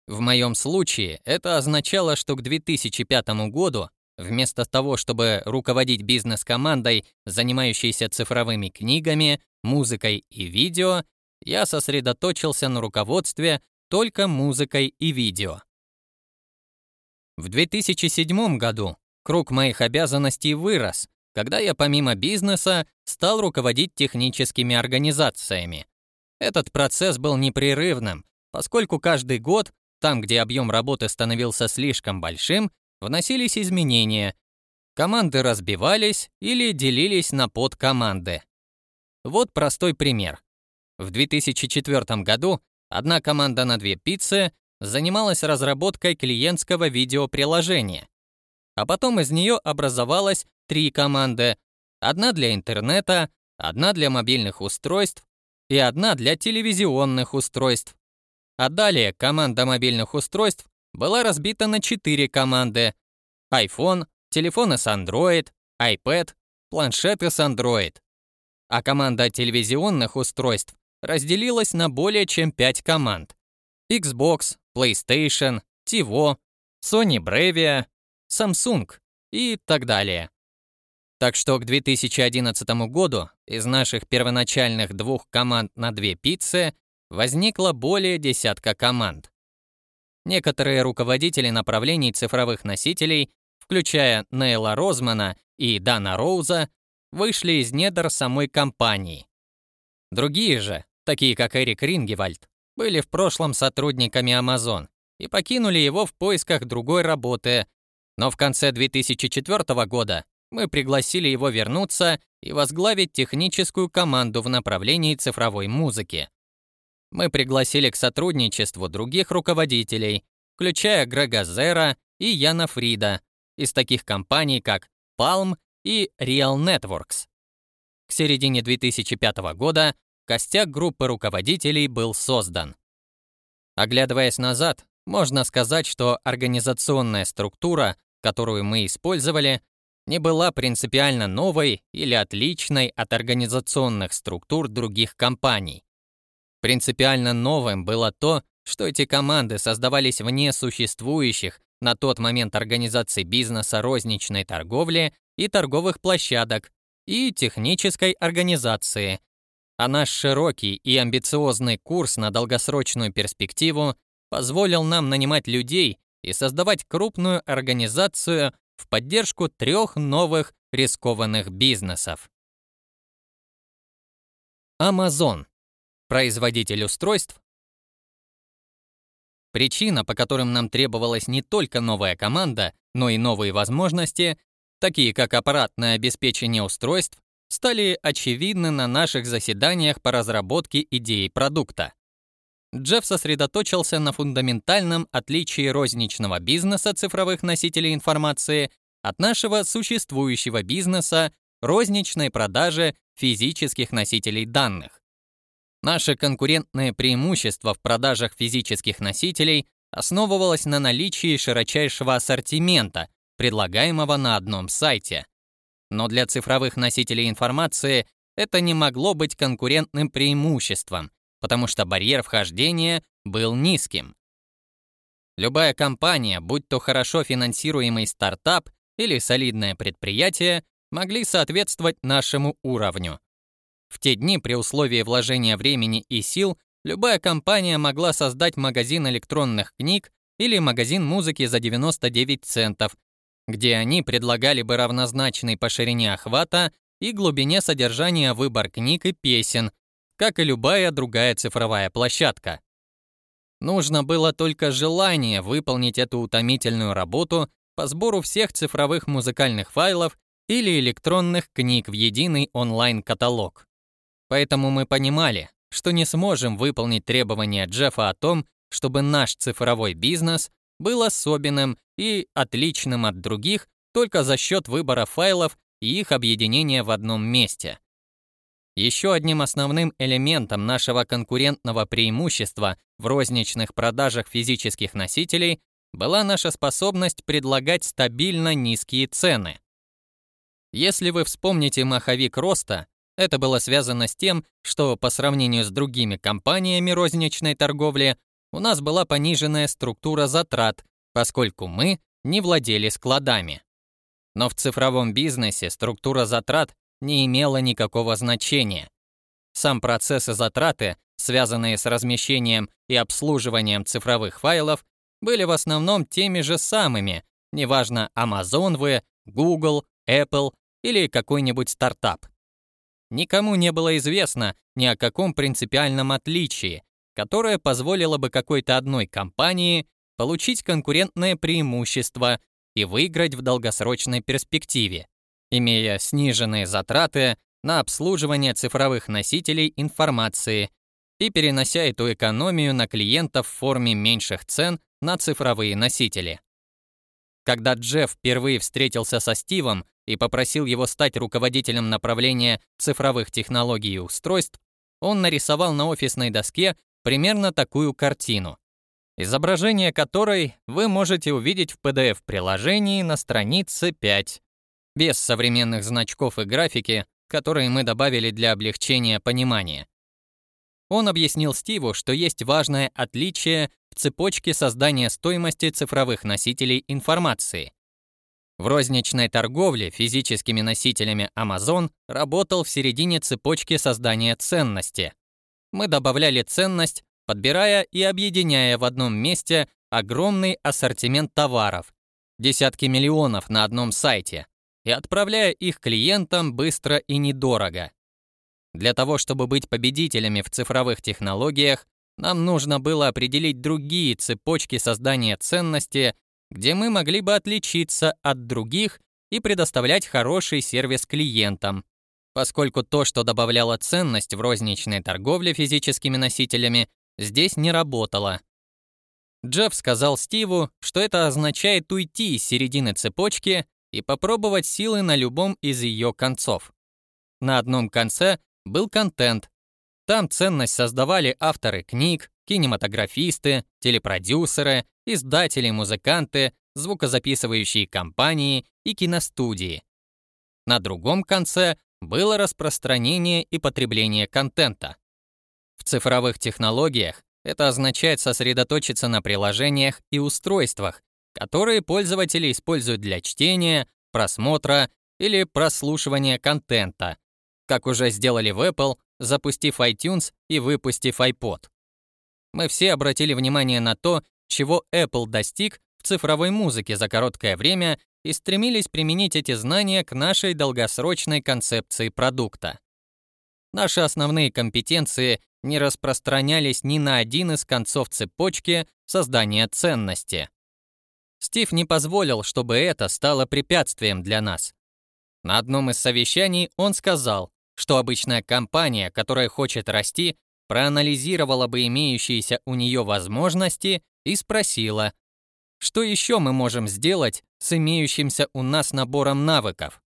A: В моем случае это означало, что к 2005 году вместо того, чтобы руководить бизнес-командой, занимающейся цифровыми книгами, музыкой и видео, я сосредоточился на руководстве только музыкой и видео. В 2007 году круг моих обязанностей вырос, когда я помимо бизнеса стал руководить техническими организациями. Этот процесс был непрерывным, поскольку каждый год, там, где объем работы становился слишком большим, вносились изменения. Команды разбивались или делились на подкоманды. Вот простой пример. В 2004 году одна команда на две пиццы занималась разработкой клиентского видеоприложения. А потом из нее образовалось три команды. Одна для интернета, одна для мобильных устройств и одна для телевизионных устройств. А далее команда мобильных устройств была разбита на четыре команды. iPhone, телефоны с Android, iPad, планшеты с Android. А команда телевизионных устройств разделилась на более чем пять команд. Xbox, PlayStation, TiVo, Sony Bravia, Samsung и так далее. Так что к 2011 году из наших первоначальных двух команд на две пиццы возникло более десятка команд. Некоторые руководители направлений цифровых носителей, включая Нейла Розмана и Дана Роуза, вышли из недр самой компании. Другие же, такие как Эрик Рингевальд, были в прошлом сотрудниками Amazon и покинули его в поисках другой работы, но в конце 2004 года мы пригласили его вернуться и возглавить техническую команду в направлении цифровой музыки. Мы пригласили к сотрудничеству других руководителей, включая Грега Зера и Яна Фрида из таких компаний, как Palm и Real Networks. К середине 2005 года костяк группы руководителей был создан. Оглядываясь назад, можно сказать, что организационная структура, которую мы использовали, не была принципиально новой или отличной от организационных структур других компаний. Принципиально новым было то, что эти команды создавались вне существующих на тот момент организаций бизнеса розничной торговли и торговых площадок и технической организации, а наш широкий и амбициозный курс на долгосрочную перспективу позволил нам нанимать людей и создавать крупную организацию в поддержку трех новых рискованных бизнесов. Amazon. Производитель устройств. Причина, по которым нам требовалась не только новая команда, но и новые возможности, такие как аппаратное обеспечение устройств, стали очевидны на наших заседаниях по разработке идеи продукта. Джефф сосредоточился на фундаментальном отличии розничного бизнеса цифровых носителей информации от нашего существующего бизнеса розничной продажи физических носителей данных. Наше конкурентное преимущество в продажах физических носителей основывалось на наличии широчайшего ассортимента, предлагаемого на одном сайте. Но для цифровых носителей информации это не могло быть конкурентным преимуществом, потому что барьер вхождения был низким. Любая компания, будь то хорошо финансируемый стартап или солидное предприятие, могли соответствовать нашему уровню. В те дни при условии вложения времени и сил любая компания могла создать магазин электронных книг или магазин музыки за 99 центов, где они предлагали бы равнозначный по ширине охвата и глубине содержания выбор книг и песен, как и любая другая цифровая площадка. Нужно было только желание выполнить эту утомительную работу по сбору всех цифровых музыкальных файлов или электронных книг в единый онлайн-каталог. Поэтому мы понимали, что не сможем выполнить требования Джеффа о том, чтобы наш цифровой бизнес был особенным и отличным от других только за счет выбора файлов и их объединения в одном месте. Еще одним основным элементом нашего конкурентного преимущества в розничных продажах физических носителей была наша способность предлагать стабильно низкие цены. Если вы вспомните маховик роста, это было связано с тем, что по сравнению с другими компаниями розничной торговли у нас была пониженная структура затрат, поскольку мы не владели складами. Но в цифровом бизнесе структура затрат не имела никакого значения. Сам процесс и затраты, связанные с размещением и обслуживанием цифровых файлов, были в основном теми же самыми, неважно, Amazon вы, Google, Apple или какой-нибудь стартап. Никому не было известно ни о каком принципиальном отличии, которое позволило бы какой-то одной компании получить конкурентное преимущество и выиграть в долгосрочной перспективе, имея сниженные затраты на обслуживание цифровых носителей информации и перенося эту экономию на клиентов в форме меньших цен на цифровые носители. Когда Джефф впервые встретился со Стивом и попросил его стать руководителем направления цифровых технологий и устройств, он нарисовал на офисной доске примерно такую картину изображение которой вы можете увидеть в PDF-приложении на странице 5, без современных значков и графики, которые мы добавили для облегчения понимания. Он объяснил Стиву, что есть важное отличие в цепочке создания стоимости цифровых носителей информации. В розничной торговле физическими носителями Amazon работал в середине цепочки создания ценности. Мы добавляли ценность подбирая и объединяя в одном месте огромный ассортимент товаров, десятки миллионов на одном сайте, и отправляя их клиентам быстро и недорого. Для того, чтобы быть победителями в цифровых технологиях, нам нужно было определить другие цепочки создания ценности, где мы могли бы отличиться от других и предоставлять хороший сервис клиентам, поскольку то, что добавляло ценность в розничной торговле физическими носителями, здесь не работало. Джефф сказал Стиву, что это означает уйти из середины цепочки и попробовать силы на любом из ее концов. На одном конце был контент. Там ценность создавали авторы книг, кинематографисты, телепродюсеры, издатели, музыканты, звукозаписывающие компании и киностудии. На другом конце было распространение и потребление контента. В цифровых технологиях это означает сосредоточиться на приложениях и устройствах, которые пользователи используют для чтения, просмотра или прослушивания контента, как уже сделали в Apple, запустив iTunes и выпустив iPod. Мы все обратили внимание на то, чего Apple достиг в цифровой музыке за короткое время и стремились применить эти знания к нашей долгосрочной концепции продукта. Наши основные компетенции не распространялись ни на один из концов цепочки создания ценности. Стив не позволил, чтобы это стало препятствием для нас. На одном из совещаний он сказал, что обычная компания, которая хочет расти, проанализировала бы имеющиеся у нее возможности и спросила, что еще мы можем сделать с имеющимся у нас набором навыков.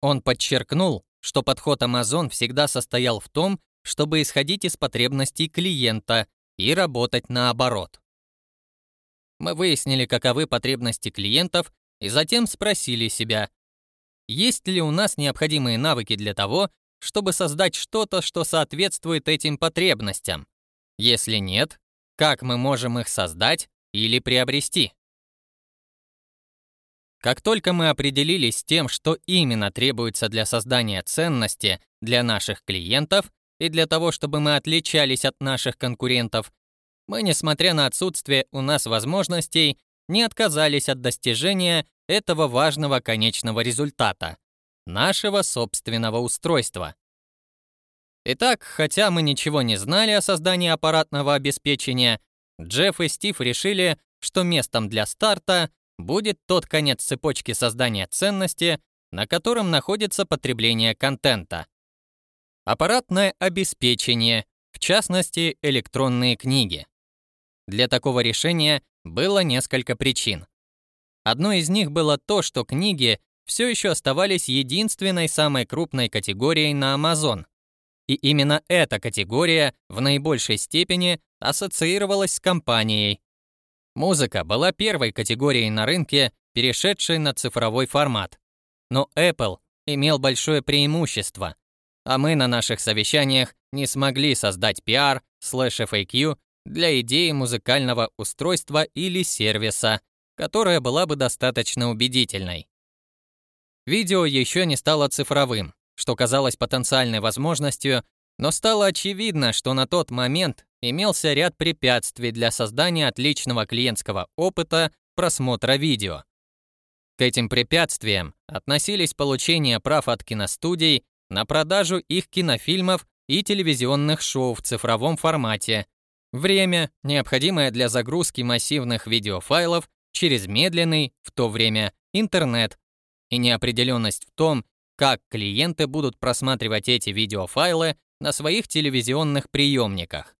A: Он подчеркнул, что подход Amazon всегда состоял в том, чтобы исходить из потребностей клиента и работать наоборот. Мы выяснили, каковы потребности клиентов, и затем спросили себя, есть ли у нас необходимые навыки для того, чтобы создать что-то, что соответствует этим потребностям. Если нет, как мы можем их создать или приобрести? Как только мы определились с тем, что именно требуется для создания ценности для наших клиентов и для того, чтобы мы отличались от наших конкурентов, мы, несмотря на отсутствие у нас возможностей, не отказались от достижения этого важного конечного результата — нашего собственного устройства. Итак, хотя мы ничего не знали о создании аппаратного обеспечения, Джефф и Стив решили, что местом для старта будет тот конец цепочки создания ценности, на котором находится потребление контента. Аппаратное обеспечение, в частности, электронные книги. Для такого решения было несколько причин. Одной из них было то, что книги все еще оставались единственной самой крупной категорией на Amazon. И именно эта категория в наибольшей степени ассоциировалась с компанией, Музыка была первой категорией на рынке, перешедшей на цифровой формат. Но Apple имел большое преимущество, а мы на наших совещаниях не смогли создать PR слэш FAQ для идеи музыкального устройства или сервиса, которая была бы достаточно убедительной. Видео еще не стало цифровым, что казалось потенциальной возможностью, но стало очевидно, что на тот момент имелся ряд препятствий для создания отличного клиентского опыта просмотра видео. К этим препятствиям относились получение прав от киностудий на продажу их кинофильмов и телевизионных шоу в цифровом формате, время, необходимое для загрузки массивных видеофайлов через медленный, в то время, интернет, и неопределенность в том, как клиенты будут просматривать эти видеофайлы на своих телевизионных приемниках.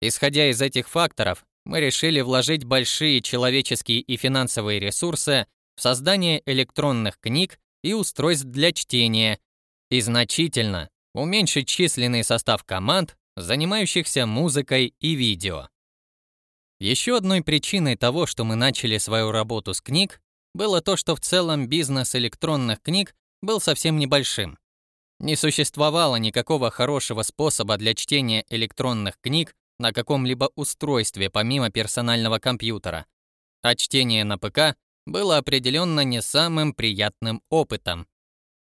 A: Исходя из этих факторов, мы решили вложить большие человеческие и финансовые ресурсы в создание электронных книг и устройств для чтения и значительно уменьшить численный состав команд, занимающихся музыкой и видео. Еще одной причиной того, что мы начали свою работу с книг, было то, что в целом бизнес электронных книг был совсем небольшим. Не существовало никакого хорошего способа для чтения электронных книг на каком-либо устройстве помимо персонального компьютера, а чтение на ПК было определенно не самым приятным опытом.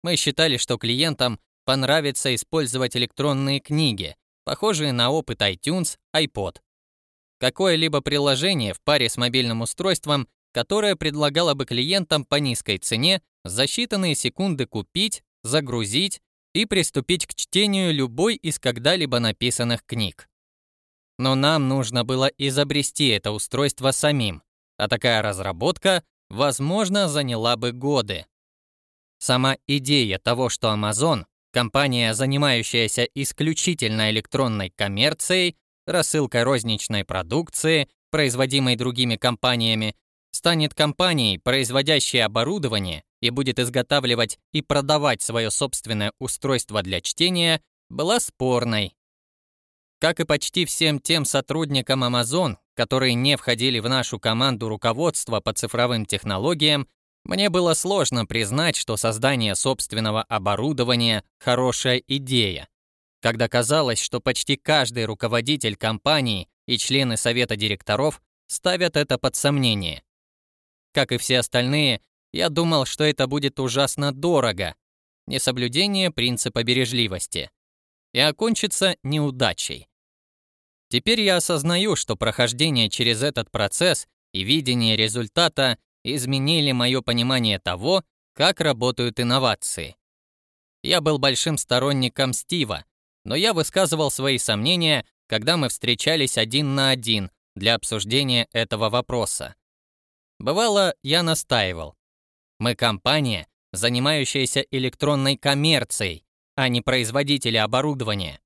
A: Мы считали, что клиентам понравится использовать электронные книги, похожие на опыт iTunes, iPod. Какое-либо приложение в паре с мобильным устройством, которое предлагало бы клиентам по низкой цене за считанные секунды купить, загрузить и приступить к чтению любой из когда-либо написанных книг. Но нам нужно было изобрести это устройство самим, а такая разработка возможно, заняла бы годы. Сама идея того, что Amazon, компания, занимающаяся исключительно электронной коммерцией, рассылкой розничной продукции, производимой другими компаниями, станет компанией, производящей оборудование и будет изготавливать и продавать свое собственное устройство для чтения, была спорной. Как и почти всем тем сотрудникам Amazon, которые не входили в нашу команду руководства по цифровым технологиям, мне было сложно признать, что создание собственного оборудования – хорошая идея, когда казалось, что почти каждый руководитель компании и члены совета директоров ставят это под сомнение. Как и все остальные, я думал, что это будет ужасно дорого, несоблюдение принципа бережливости, и окончится неудачей. Теперь я осознаю, что прохождение через этот процесс и видение результата изменили мое понимание того, как работают инновации. Я был большим сторонником Стива, но я высказывал свои сомнения, когда мы встречались один на один для обсуждения этого вопроса. Бывало, я настаивал. Мы компания, занимающаяся электронной коммерцией, а не производители оборудования.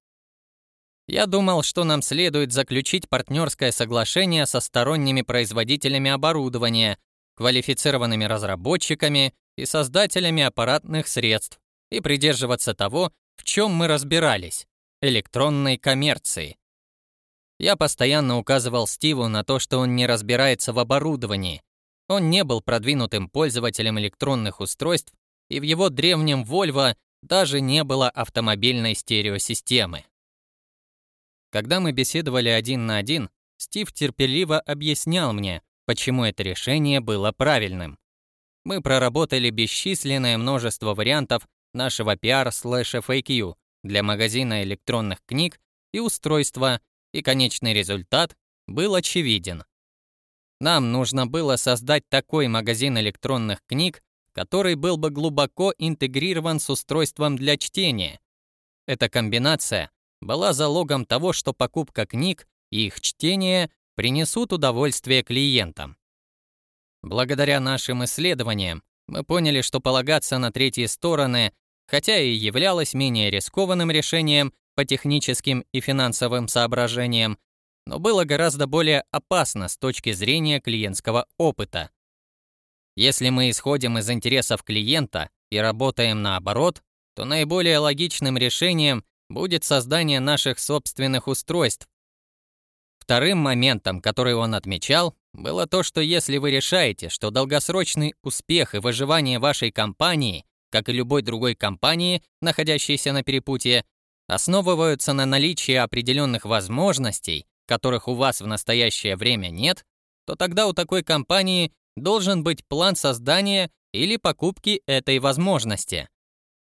A: Я думал, что нам следует заключить партнерское соглашение со сторонними производителями оборудования, квалифицированными разработчиками и создателями аппаратных средств и придерживаться того, в чем мы разбирались – электронной коммерции. Я постоянно указывал Стиву на то, что он не разбирается в оборудовании. Он не был продвинутым пользователем электронных устройств, и в его древнем Volvo даже не было автомобильной стереосистемы. Когда мы беседовали один на один, Стив терпеливо объяснял мне, почему это решение было правильным. Мы проработали бесчисленное множество вариантов нашего PR/FAQ для магазина электронных книг и устройства, и конечный результат был очевиден. Нам нужно было создать такой магазин электронных книг, который был бы глубоко интегрирован с устройством для чтения. Эта комбинация была залогом того, что покупка книг и их чтение принесут удовольствие клиентам. Благодаря нашим исследованиям мы поняли, что полагаться на третьи стороны, хотя и являлось менее рискованным решением по техническим и финансовым соображениям, но было гораздо более опасно с точки зрения клиентского опыта. Если мы исходим из интересов клиента и работаем наоборот, то наиболее логичным решением будет создание наших собственных устройств. Вторым моментом, который он отмечал, было то, что если вы решаете, что долгосрочный успех и выживание вашей компании, как и любой другой компании, находящейся на перепутье, основываются на наличии определенных возможностей, которых у вас в настоящее время нет, то тогда у такой компании должен быть план создания или покупки этой возможности.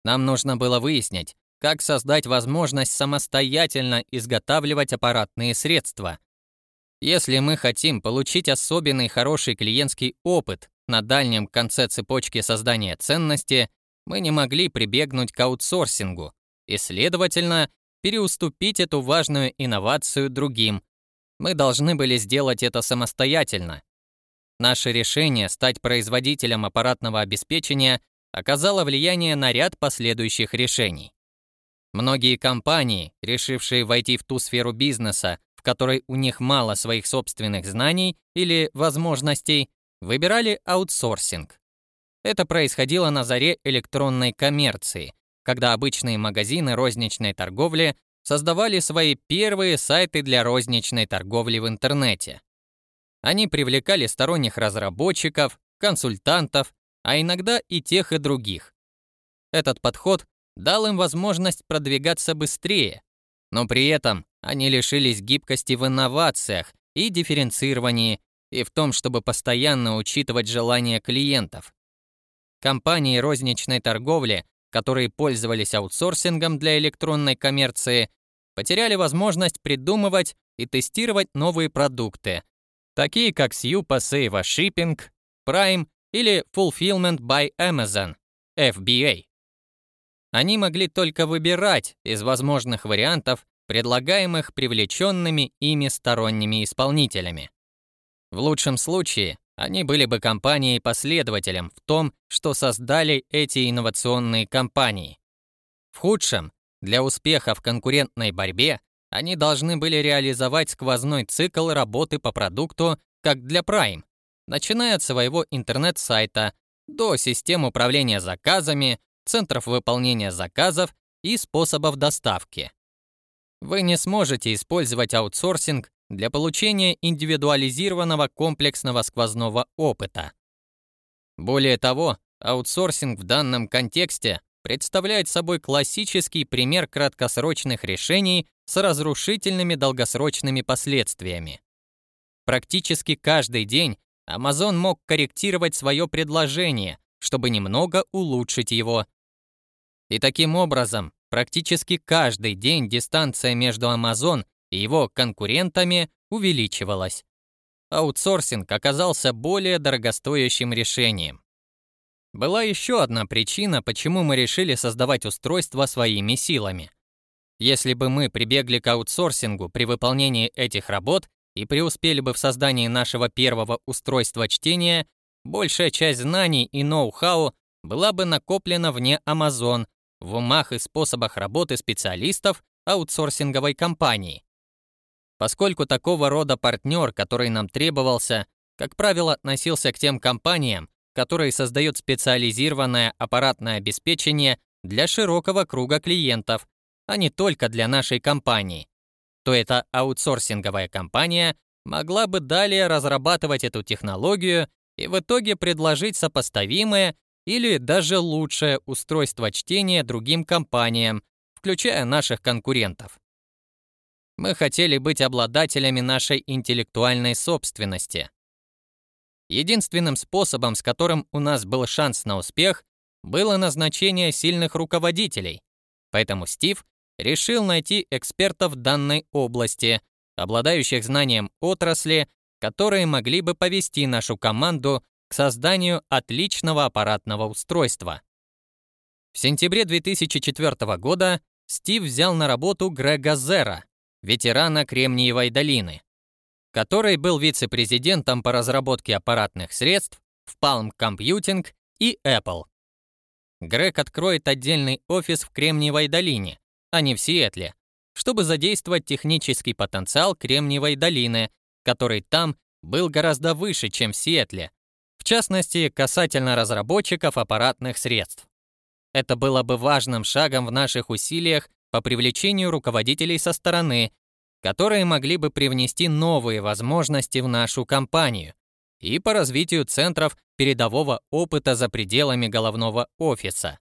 A: Нам нужно было выяснить, как создать возможность самостоятельно изготавливать аппаратные средства. Если мы хотим получить особенный хороший клиентский опыт на дальнем конце цепочки создания ценности, мы не могли прибегнуть к аутсорсингу и, следовательно, переуступить эту важную инновацию другим. Мы должны были сделать это самостоятельно. Наше решение стать производителем аппаратного обеспечения оказало влияние на ряд последующих решений. Многие компании, решившие войти в ту сферу бизнеса, в которой у них мало своих собственных знаний или возможностей, выбирали аутсорсинг. Это происходило на заре электронной коммерции, когда обычные магазины розничной торговли создавали свои первые сайты для розничной торговли в интернете. Они привлекали сторонних разработчиков, консультантов, а иногда и тех, и других. Этот подход дал им возможность продвигаться быстрее, но при этом они лишились гибкости в инновациях и дифференцировании, и в том, чтобы постоянно учитывать желания клиентов. Компании розничной торговли, которые пользовались аутсорсингом для электронной коммерции, потеряли возможность придумывать и тестировать новые продукты, такие как Super Save Shipping, Prime или Fulfillment by Amazon, FBA. Они могли только выбирать из возможных вариантов, предлагаемых привлеченными ими сторонними исполнителями. В лучшем случае они были бы компанией-последователем в том, что создали эти инновационные компании. В худшем, для успеха в конкурентной борьбе, они должны были реализовать сквозной цикл работы по продукту, как для Prime, начиная от своего интернет-сайта до систем управления заказами, центров выполнения заказов и способов доставки. Вы не сможете использовать аутсорсинг для получения индивидуализированного комплексного сквозного опыта. Более того, аутсорсинг в данном контексте представляет собой классический пример краткосрочных решений с разрушительными долгосрочными последствиями. Практически каждый день Amazon мог корректировать свое предложение, чтобы немного улучшить его. И таким образом, практически каждый день дистанция между Amazon и его конкурентами увеличивалась. Аутсорсинг оказался более дорогостоящим решением. Была еще одна причина, почему мы решили создавать устройство своими силами. Если бы мы прибегли к аутсорсингу при выполнении этих работ и преуспели бы в создании нашего первого устройства чтения, большая часть знаний и ноу-хау была бы накоплена вне Amazon, в умах и способах работы специалистов аутсорсинговой компании. Поскольку такого рода партнер, который нам требовался, как правило, относился к тем компаниям, которые создают специализированное аппаратное обеспечение для широкого круга клиентов, а не только для нашей компании, то эта аутсорсинговая компания могла бы далее разрабатывать эту технологию и в итоге предложить сопоставимое или даже лучшее устройство чтения другим компаниям, включая наших конкурентов. Мы хотели быть обладателями нашей интеллектуальной собственности. Единственным способом, с которым у нас был шанс на успех, было назначение сильных руководителей. Поэтому Стив решил найти экспертов данной области, обладающих знанием отрасли, которые могли бы повести нашу команду созданию отличного аппаратного устройства. В сентябре 2004 года Стив взял на работу Грега Зера, ветерана Кремниевой долины, который был вице-президентом по разработке аппаратных средств в Palm Computing и Apple. Грег откроет отдельный офис в Кремниевой долине, а не в Сиэтле, чтобы задействовать технический потенциал Кремниевой долины, который там был гораздо выше, чем в Сиэтле, в частности, касательно разработчиков аппаратных средств. Это было бы важным шагом в наших усилиях по привлечению руководителей со стороны, которые могли бы привнести новые возможности в нашу компанию и по развитию центров передового опыта за пределами головного офиса.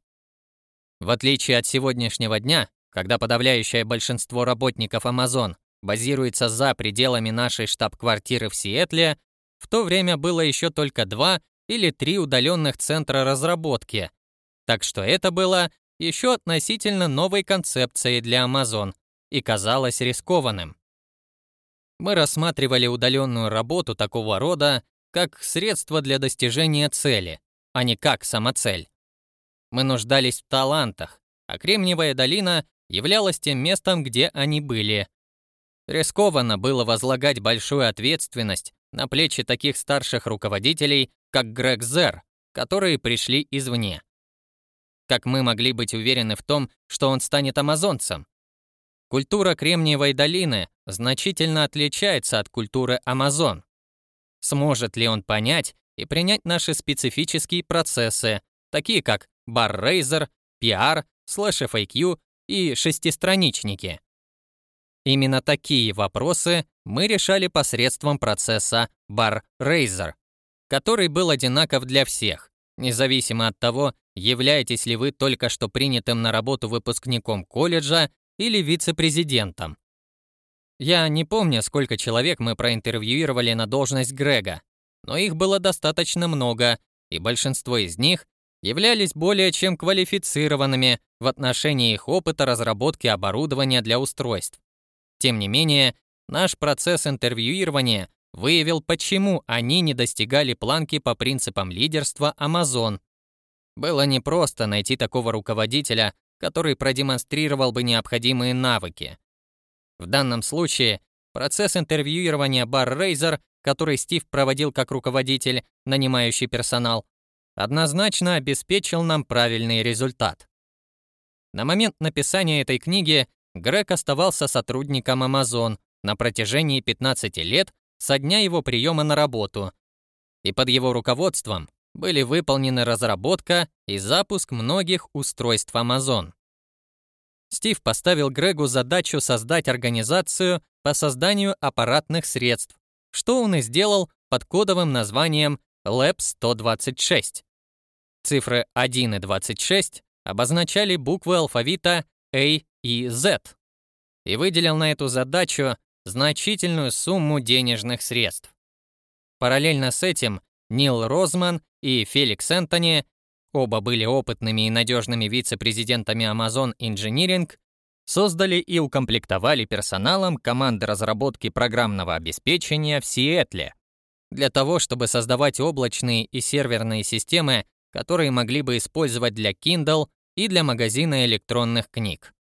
A: В отличие от сегодняшнего дня, когда подавляющее большинство работников Amazon базируется за пределами нашей штаб-квартиры в Сиэтле, в то время было еще только два или три удаленных центра разработки. Так что это было еще относительно новой концепцией для Amazon и казалось рискованным. Мы рассматривали удаленную работу такого рода как средство для достижения цели, а не как самоцель. Мы нуждались в талантах, а Кремниевая долина являлась тем местом, где они были. Рискованно было возлагать большую ответственность на плечи таких старших руководителей, как Грег Зер, которые пришли извне. Как мы могли быть уверены в том, что он станет амазонцем? Культура Кремниевой долины значительно отличается от культуры Амазон. Сможет ли он понять и принять наши специфические процессы, такие как bar raiser, PR slash FAQ и шестистраничники? Именно такие вопросы мы решали посредством процесса bar raiser, который был одинаков для всех, независимо от того, являетесь ли вы только что принятым на работу выпускником колледжа или вице-президентом. Я не помню, сколько человек мы проинтервьюировали на должность Грега, но их было достаточно много, и большинство из них являлись более чем квалифицированными в отношении их опыта разработки оборудования для устройств. Тем не менее, наш процесс интервьюирования выявил, почему они не достигали планки по принципам лидерства Amazon. Было непросто найти такого руководителя, который продемонстрировал бы необходимые навыки. В данном случае процесс интервьюирования Рейзер, который Стив проводил как руководитель, нанимающий персонал, однозначно обеспечил нам правильный результат. На момент написания этой книги Грег оставался сотрудником Amazon на протяжении 15 лет со дня его приема на работу, и под его руководством были выполнены разработка и запуск многих устройств Amazon. Стив поставил Грегу задачу создать организацию по созданию аппаратных средств, что он и сделал под кодовым названием Lab 126. Цифры 1 и 26 обозначали буквы алфавита A и Z и выделил на эту задачу значительную сумму денежных средств. Параллельно с этим Нил Розман и Феликс Энтони, оба были опытными и надежными вице-президентами Amazon Engineering, создали и укомплектовали персоналом команды разработки программного обеспечения в Сиэтле для того, чтобы создавать облачные и серверные системы, которые могли бы использовать для Kindle и для магазина электронных книг.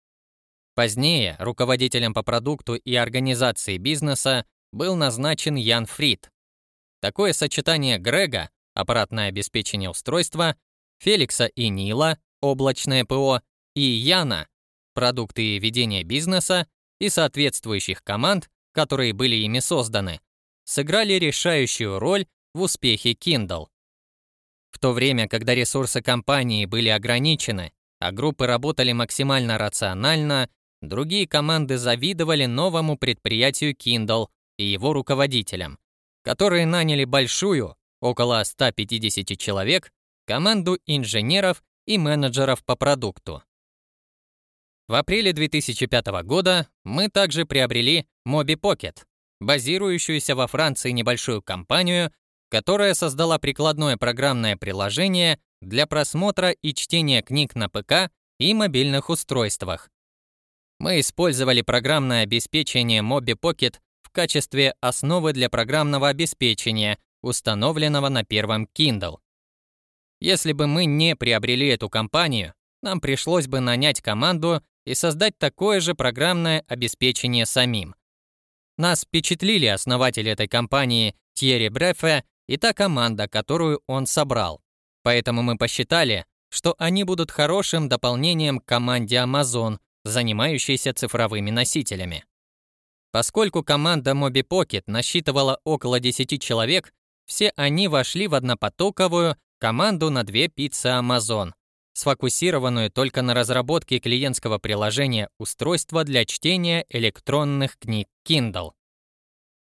A: Позднее руководителем по продукту и организации бизнеса был назначен Ян Фрид, Такое сочетание Грега, аппаратное обеспечение устройства, Феликса и Нила, облачное ПО, и Яна, продукты ведения бизнеса и соответствующих команд, которые были ими созданы, сыграли решающую роль в успехе Kindle. В то время, когда ресурсы компании были ограничены, а группы работали максимально рационально, другие команды завидовали новому предприятию Kindle и его руководителям, которые наняли большую, около 150 человек, команду инженеров и менеджеров по продукту. В апреле 2005 года мы также приобрели Mobi Pocket, базирующуюся во Франции небольшую компанию, которая создала прикладное программное приложение для просмотра и чтения книг на ПК и мобильных устройствах. Мы использовали программное обеспечение Mobi Pocket в качестве основы для программного обеспечения, установленного на первом Kindle. Если бы мы не приобрели эту компанию, нам пришлось бы нанять команду и создать такое же программное обеспечение самим. Нас впечатлили основатели этой компании Тьерри Брефе и та команда, которую он собрал. Поэтому мы посчитали, что они будут хорошим дополнением к команде Amazon, занимающейся цифровыми носителями. Поскольку команда Mobi Pocket насчитывала около 10 человек, все они вошли в однопотоковую команду на две пиццы Amazon, сфокусированную только на разработке клиентского приложения устройства для чтения электронных книг Kindle.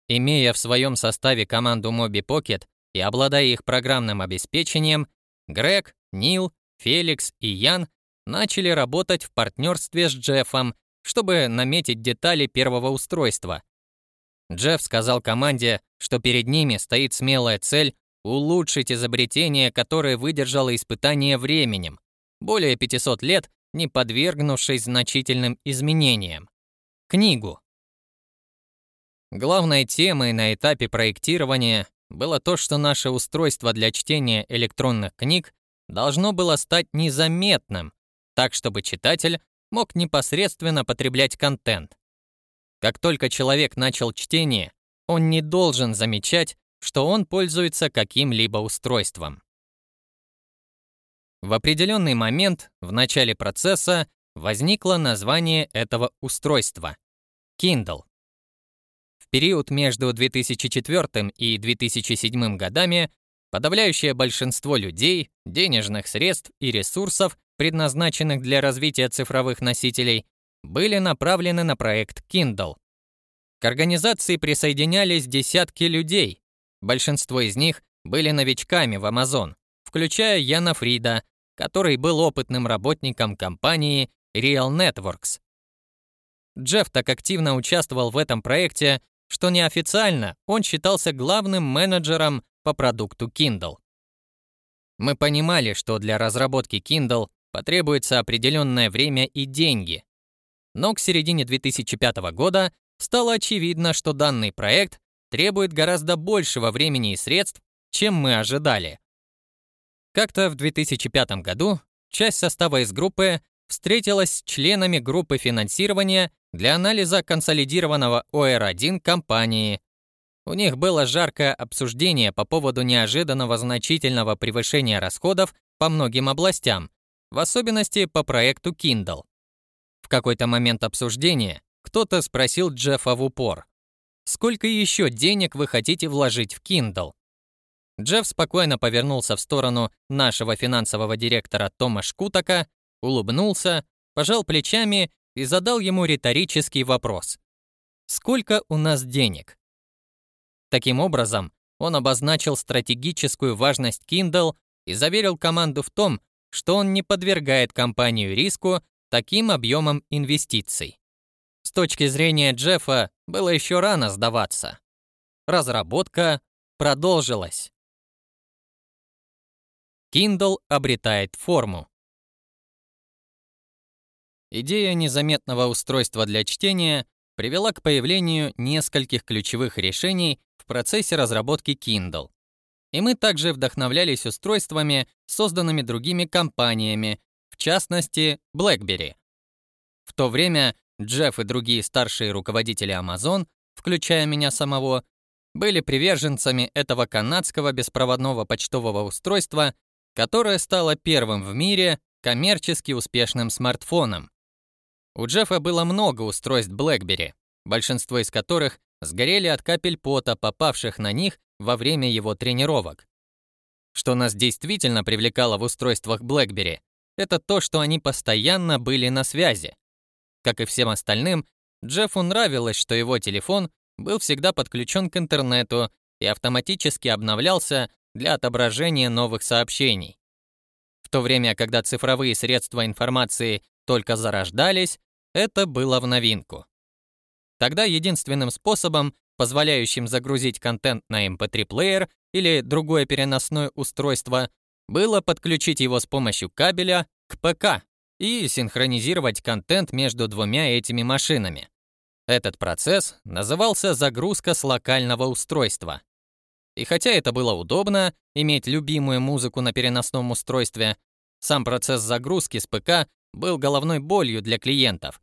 A: Имея в своем составе команду Mobi Pocket и обладая их программным обеспечением, Грег, Нил, Феликс и Ян начали работать в партнерстве с Джеффом чтобы наметить детали первого устройства. Джефф сказал команде, что перед ними стоит смелая цель улучшить изобретение, которое выдержало испытание временем, более 500 лет не подвергнувшись значительным изменениям. Книгу. Главной темой на этапе проектирования было то, что наше устройство для чтения электронных книг должно было стать незаметным, так чтобы читатель мог непосредственно потреблять контент. Как только человек начал чтение, он не должен замечать, что он пользуется каким-либо устройством. В определенный момент в начале процесса возникло название этого устройства — Kindle. В период между 2004 и 2007 годами подавляющее большинство людей, денежных средств и ресурсов, предназначенных для развития цифровых носителей, были направлены на проект Kindle. К организации присоединялись десятки людей. Большинство из них были новичками в Amazon, включая Яна Фрида, который был опытным работником компании Real Networks. Джефф так активно участвовал в этом проекте, что неофициально он считался главным менеджером по продукту Kindle. Мы понимали, что для разработки Kindle потребуется определенное время и деньги. Но к середине 2005 года стало очевидно, что данный проект требует гораздо большего времени и средств, чем мы ожидали. Как-то в 2005 году часть состава из группы встретилась с членами группы финансирования для анализа консолидированного ОР-1 компании. У них было жаркое обсуждение по поводу неожиданного значительного превышения расходов по многим областям, в особенности по проекту Kindle. В какой-то момент обсуждения кто-то спросил Джеффа в упор, «Сколько еще денег вы хотите вложить в Kindle?» Джефф спокойно повернулся в сторону нашего финансового директора Тома Шкутака, улыбнулся, пожал плечами и задал ему риторический вопрос. «Сколько у нас денег?» Таким образом, он обозначил стратегическую важность Kindle и заверил команду в том, что он не подвергает компанию риску таким объемом инвестиций. С точки зрения Джеффа было еще рано сдаваться. Разработка продолжилась. Kindle обретает форму. Идея незаметного устройства для чтения привела к появлению нескольких ключевых решений в процессе разработки Kindle. И мы также вдохновлялись устройствами, созданными другими компаниями, в частности, BlackBerry. В то время Джефф и другие старшие руководители Amazon, включая меня самого, были приверженцами этого канадского беспроводного почтового устройства которое стало первым в мире коммерчески успешным смартфоном. У Джеффа было много устройств BlackBerry, большинство из которых сгорели от капель пота, попавших на них во время его тренировок. Что нас действительно привлекало в устройствах BlackBerry, это то, что они постоянно были на связи. Как и всем остальным, Джеффу нравилось, что его телефон был всегда подключен к интернету и автоматически обновлялся для отображения новых сообщений. В то время, когда цифровые средства информации только зарождались, это было в новинку. Тогда единственным способом, позволяющим загрузить контент на MP3-плеер эм или другое переносное устройство, было подключить его с помощью кабеля к ПК и синхронизировать контент между двумя этими машинами. Этот процесс назывался загрузка с локального устройства. И хотя это было удобно, иметь любимую музыку на переносном устройстве, сам процесс загрузки с ПК был головной болью для клиентов.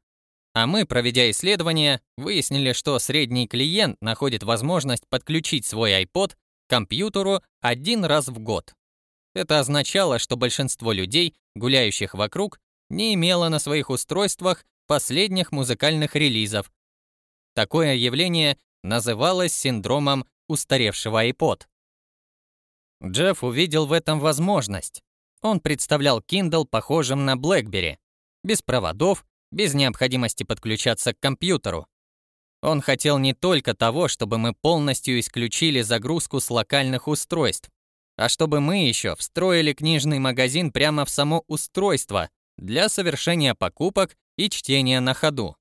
A: А мы, проведя исследования, выяснили, что средний клиент находит возможность подключить свой iPod к компьютеру один раз в год. Это означало, что большинство людей, гуляющих вокруг, не имело на своих устройствах последних музыкальных релизов. Такое явление называлось синдромом устаревшего iPod. Джефф увидел в этом возможность. Он представлял Kindle похожим на BlackBerry, без проводов, без необходимости подключаться к компьютеру. Он хотел не только того, чтобы мы полностью исключили загрузку с локальных устройств, а чтобы мы еще встроили книжный магазин прямо в само устройство для совершения покупок и чтения на ходу.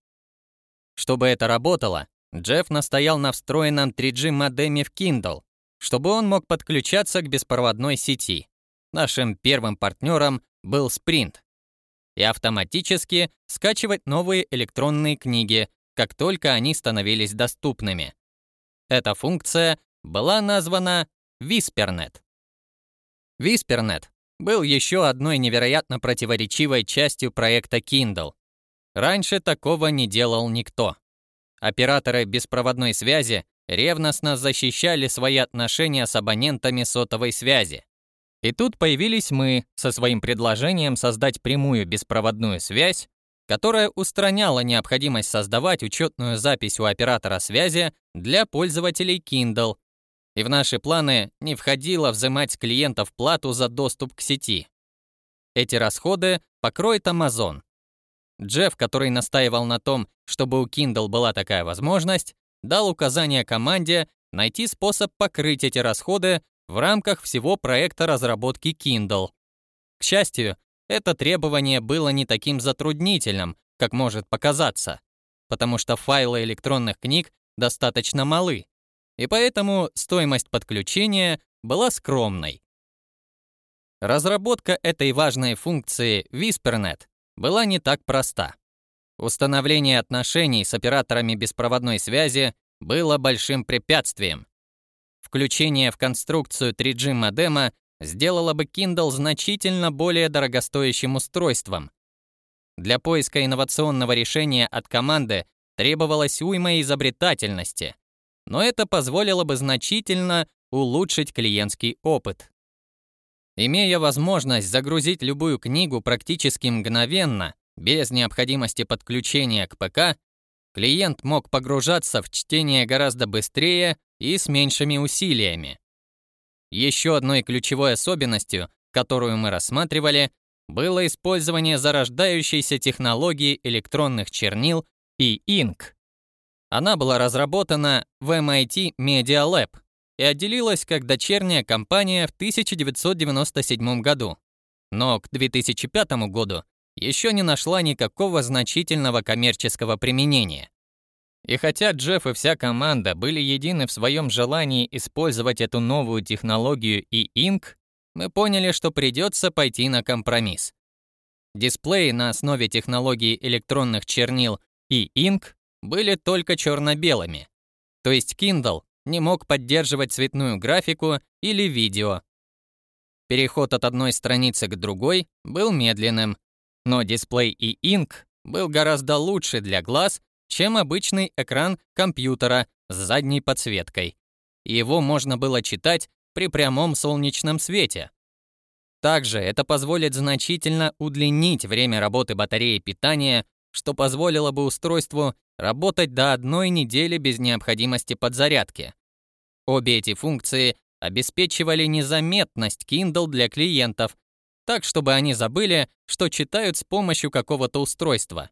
A: Чтобы это работало, Джефф настоял на встроенном 3G модеме в Kindle, чтобы он мог подключаться к беспроводной сети. Нашим первым партнером был Sprint. И автоматически скачивать новые электронные книги, как только они становились доступными. Эта функция была названа Whispernet. Whispernet был еще одной невероятно противоречивой частью проекта Kindle. Раньше такого не делал никто. Операторы беспроводной связи ревностно защищали свои отношения с абонентами сотовой связи. И тут появились мы со своим предложением создать прямую беспроводную связь, которая устраняла необходимость создавать учетную запись у оператора связи для пользователей Kindle. И в наши планы не входило взимать с клиентов плату за доступ к сети. Эти расходы покроет Amazon. Джефф, который настаивал на том, чтобы у Kindle была такая возможность, дал указание команде найти способ покрыть эти расходы в рамках всего проекта разработки Kindle. К счастью, это требование было не таким затруднительным, как может показаться, потому что файлы электронных книг достаточно малы, и поэтому стоимость подключения была скромной. Разработка этой важной функции WhisperNet была не так проста. Установление отношений с операторами беспроводной связи было большим препятствием. Включение в конструкцию 3G модема сделало бы Kindle значительно более дорогостоящим устройством. Для поиска инновационного решения от команды требовалось уйма изобретательности, но это позволило бы значительно улучшить клиентский опыт. Имея возможность загрузить любую книгу практически мгновенно, без необходимости подключения к ПК, клиент мог погружаться в чтение гораздо быстрее и с меньшими усилиями. Еще одной ключевой особенностью, которую мы рассматривали, было использование зарождающейся технологии электронных чернил и Ink. Она была разработана в MIT Media Lab и отделилась как дочерняя компания в 1997 году. Но к 2005 году еще не нашла никакого значительного коммерческого применения. И хотя Джефф и вся команда были едины в своем желании использовать эту новую технологию и Ink, мы поняли, что придется пойти на компромисс. Дисплеи на основе технологии электронных чернил и Ink были только черно-белыми. То есть Kindle не мог поддерживать цветную графику или видео. Переход от одной страницы к другой был медленным, но дисплей и Ink был гораздо лучше для глаз чем обычный экран компьютера с задней подсветкой. Его можно было читать при прямом солнечном свете. Также это позволит значительно удлинить время работы батареи питания, что позволило бы устройству работать до одной недели без необходимости подзарядки. Обе эти функции обеспечивали незаметность Kindle для клиентов, так чтобы они забыли, что читают с помощью какого-то устройства.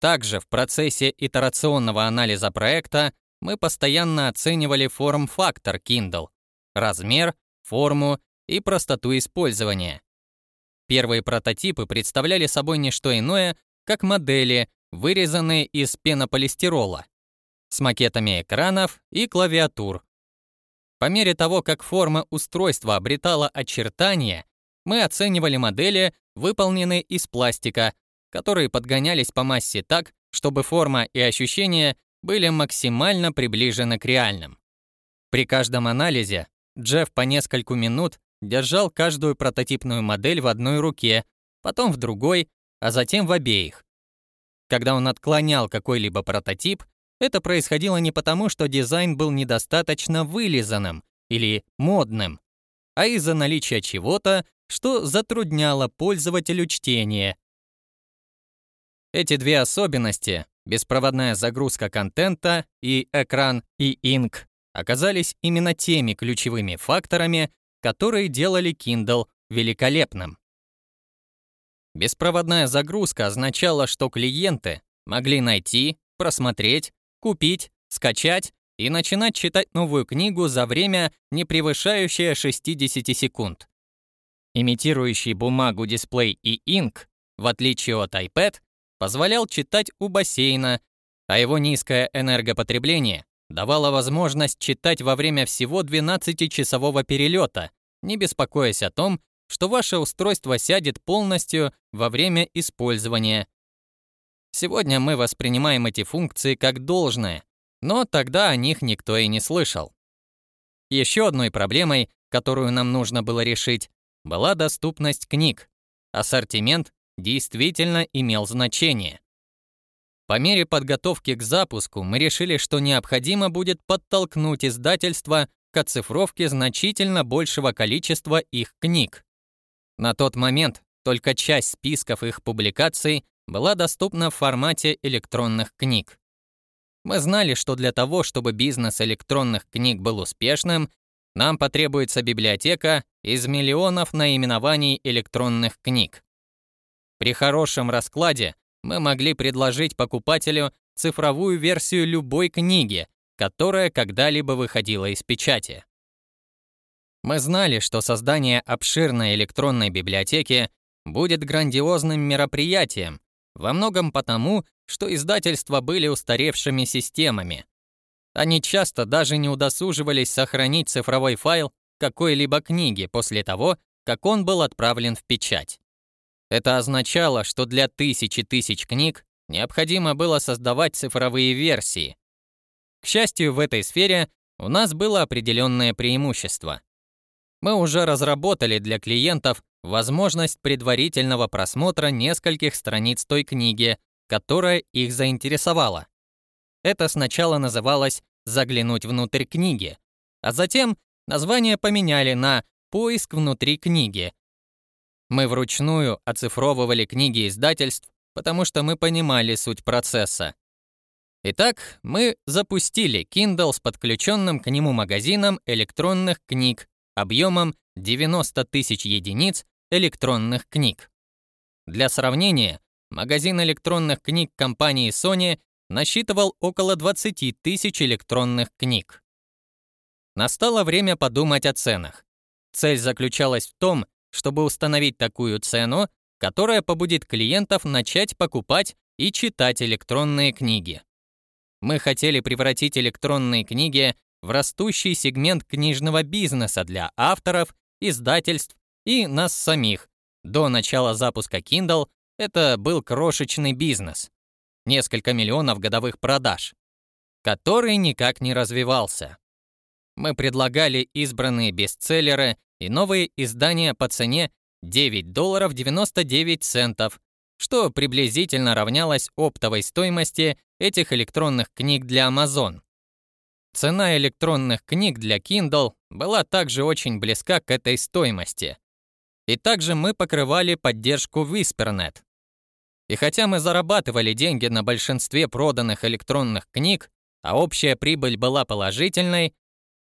A: Также в процессе итерационного анализа проекта мы постоянно оценивали форм-фактор Kindle, размер, форму и простоту использования. Первые прототипы представляли собой не что иное, как модели, вырезанные из пенополистирола, с макетами экранов и клавиатур. По мере того, как форма устройства обретала очертания, мы оценивали модели, выполненные из пластика, которые подгонялись по массе так, чтобы форма и ощущения были максимально приближены к реальным. При каждом анализе Джефф по нескольку минут держал каждую прототипную модель в одной руке, потом в другой, а затем в обеих. Когда он отклонял какой-либо прототип, это происходило не потому, что дизайн был недостаточно вылизанным или модным, а из-за наличия чего-то, что затрудняло пользователю чтение эти две особенности, беспроводная загрузка контента и экран и инк, оказались именно теми ключевыми факторами, которые делали Kindle великолепным. Беспроводная загрузка означала, что клиенты могли найти, просмотреть, купить, скачать и начинать читать новую книгу за время, не превышающее 60 секунд. Имитирующий бумагу дисплей и инк, в отличие от iPad, позволял читать у бассейна, а его низкое энергопотребление давала возможность читать во время всего 12-часового перелета, не беспокоясь о том, что ваше устройство сядет полностью во время использования. Сегодня мы воспринимаем эти функции как должное, но тогда о них никто и не слышал. Еще одной проблемой, которую нам нужно было решить, была доступность книг. Ассортимент действительно имел значение. По мере подготовки к запуску мы решили, что необходимо будет подтолкнуть издательство к оцифровке значительно большего количества их книг. На тот момент только часть списков их публикаций была доступна в формате электронных книг. Мы знали, что для того, чтобы бизнес электронных книг был успешным, нам потребуется библиотека из миллионов наименований электронных книг. При хорошем раскладе мы могли предложить покупателю цифровую версию любой книги, которая когда-либо выходила из печати. Мы знали, что создание обширной электронной библиотеки будет грандиозным мероприятием, во многом потому, что издательства были устаревшими системами. Они часто даже не удосуживались сохранить цифровой файл какой-либо книги после того, как он был отправлен в печать. Это означало, что для тысячи тысяч книг необходимо было создавать цифровые версии. К счастью, в этой сфере у нас было определенное преимущество. Мы уже разработали для клиентов возможность предварительного просмотра нескольких страниц той книги, которая их заинтересовала. Это сначала называлось «заглянуть внутрь книги», а затем название поменяли на «поиск внутри книги», мы вручную оцифровывали книги издательств, потому что мы понимали суть процесса. Итак, мы запустили Kindle с подключенным к нему магазином электронных книг объемом 90 тысяч единиц электронных книг. Для сравнения, магазин электронных книг компании Sony насчитывал около 20 тысяч электронных книг. Настало время подумать о ценах. Цель заключалась в том, чтобы установить такую цену, которая побудит клиентов начать покупать и читать электронные книги. Мы хотели превратить электронные книги в растущий сегмент книжного бизнеса для авторов, издательств и нас самих. До начала запуска Kindle это был крошечный бизнес. Несколько миллионов годовых продаж, который никак не развивался. Мы предлагали избранные бестселлеры и новые издания по цене 9 долларов 99 центов, что приблизительно равнялось оптовой стоимости этих электронных книг для Amazon. Цена электронных книг для Kindle была также очень близка к этой стоимости. И также мы покрывали поддержку Whispernet. И хотя мы зарабатывали деньги на большинстве проданных электронных книг, а общая прибыль была положительной,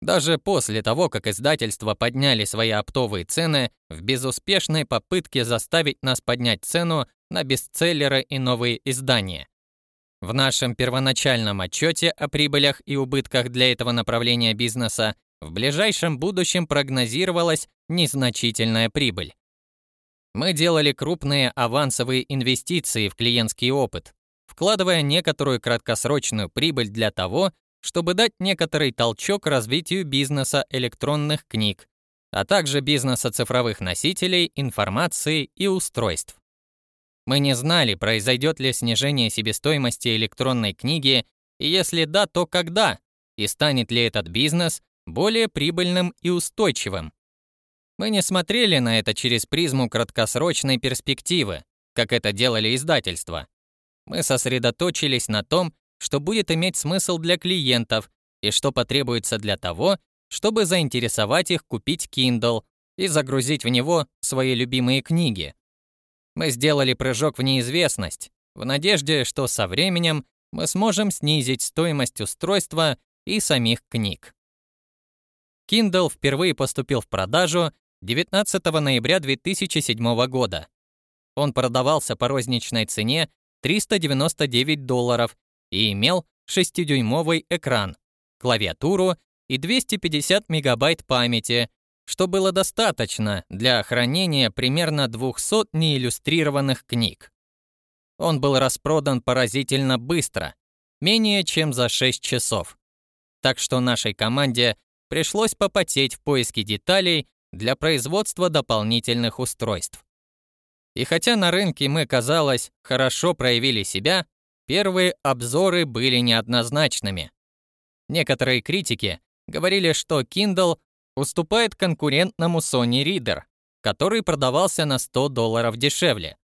A: даже после того, как издательства подняли свои оптовые цены в безуспешной попытке заставить нас поднять цену на бестселлеры и новые издания. В нашем первоначальном отчете о прибылях и убытках для этого направления бизнеса в ближайшем будущем прогнозировалась незначительная прибыль. Мы делали крупные авансовые инвестиции в клиентский опыт, вкладывая некоторую краткосрочную прибыль для того, чтобы дать некоторый толчок развитию бизнеса электронных книг, а также бизнеса цифровых носителей, информации и устройств. Мы не знали, произойдет ли снижение себестоимости электронной книги, и если да, то когда, и станет ли этот бизнес более прибыльным и устойчивым. Мы не смотрели на это через призму краткосрочной перспективы, как это делали издательства. Мы сосредоточились на том, что будет иметь смысл для клиентов и что потребуется для того, чтобы заинтересовать их купить Kindle и загрузить в него свои любимые книги. Мы сделали прыжок в неизвестность, в надежде, что со временем мы сможем снизить стоимость устройства и самих книг. Kindle впервые поступил в продажу 19 ноября 2007 года. Он продавался по розничной цене 399 долларов и имел 6-дюймовый экран, клавиатуру и 250 мегабайт памяти, что было достаточно для хранения примерно 200 неиллюстрированных книг. Он был распродан поразительно быстро, менее чем за 6 часов. так что нашей команде пришлось попотеть в поиске деталей для производства дополнительных устройств. И хотя на рынке мы, казалось, хорошо проявили себя, первые обзоры были неоднозначными. Некоторые критики говорили, что Kindle уступает конкурентному Sony Reader, который продавался на 100 долларов дешевле.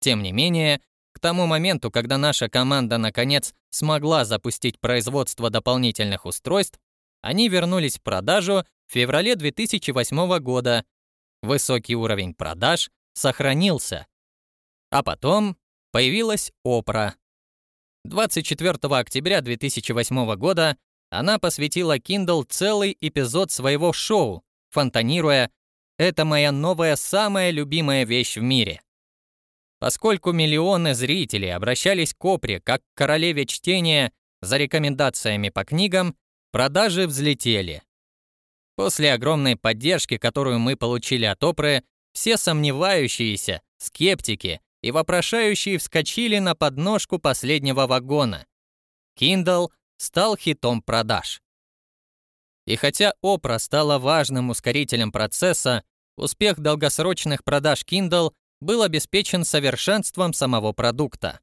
A: Тем не менее, к тому моменту, когда наша команда наконец смогла запустить производство дополнительных устройств, они вернулись в продажу в феврале 2008 года. Высокий уровень продаж сохранился. А потом появилась Опра. 24 октября 2008 года она посвятила Kindle целый эпизод своего шоу, фонтанируя «Это моя новая самая любимая вещь в мире». Поскольку миллионы зрителей обращались к Опре как к королеве чтения за рекомендациями по книгам, продажи взлетели. После огромной поддержки, которую мы получили от Опры, все сомневающиеся, скептики и вопрошающие вскочили на подножку последнего вагона. Kindle стал хитом продаж. И хотя Опра стала важным ускорителем процесса, успех долгосрочных продаж Kindle был обеспечен совершенством самого продукта.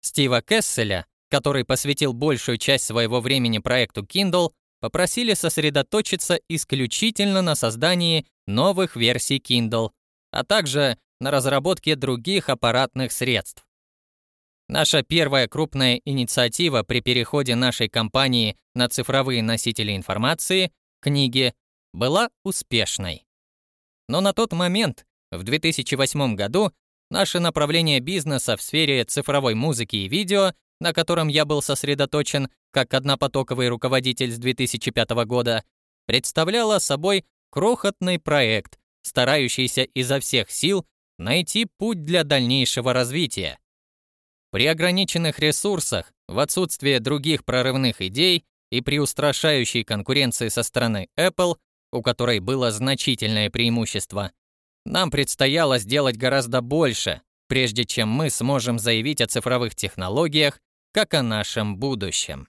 A: Стива Кесселя, который посвятил большую часть своего времени проекту Kindle, попросили сосредоточиться исключительно на создании новых версий Kindle, а также на разработке других аппаратных средств. Наша первая крупная инициатива при переходе нашей компании на цифровые носители информации, книги, была успешной. Но на тот момент, в 2008 году, наше направление бизнеса в сфере цифровой музыки и видео, на котором я был сосредоточен как однопотоковый руководитель с 2005 года, представляло собой крохотный проект, старающийся изо всех сил найти путь для дальнейшего развития. При ограниченных ресурсах, в отсутствие других прорывных идей и при устрашающей конкуренции со стороны Apple, у которой было значительное преимущество, нам предстояло сделать гораздо больше, прежде чем мы сможем заявить о цифровых технологиях как о нашем будущем.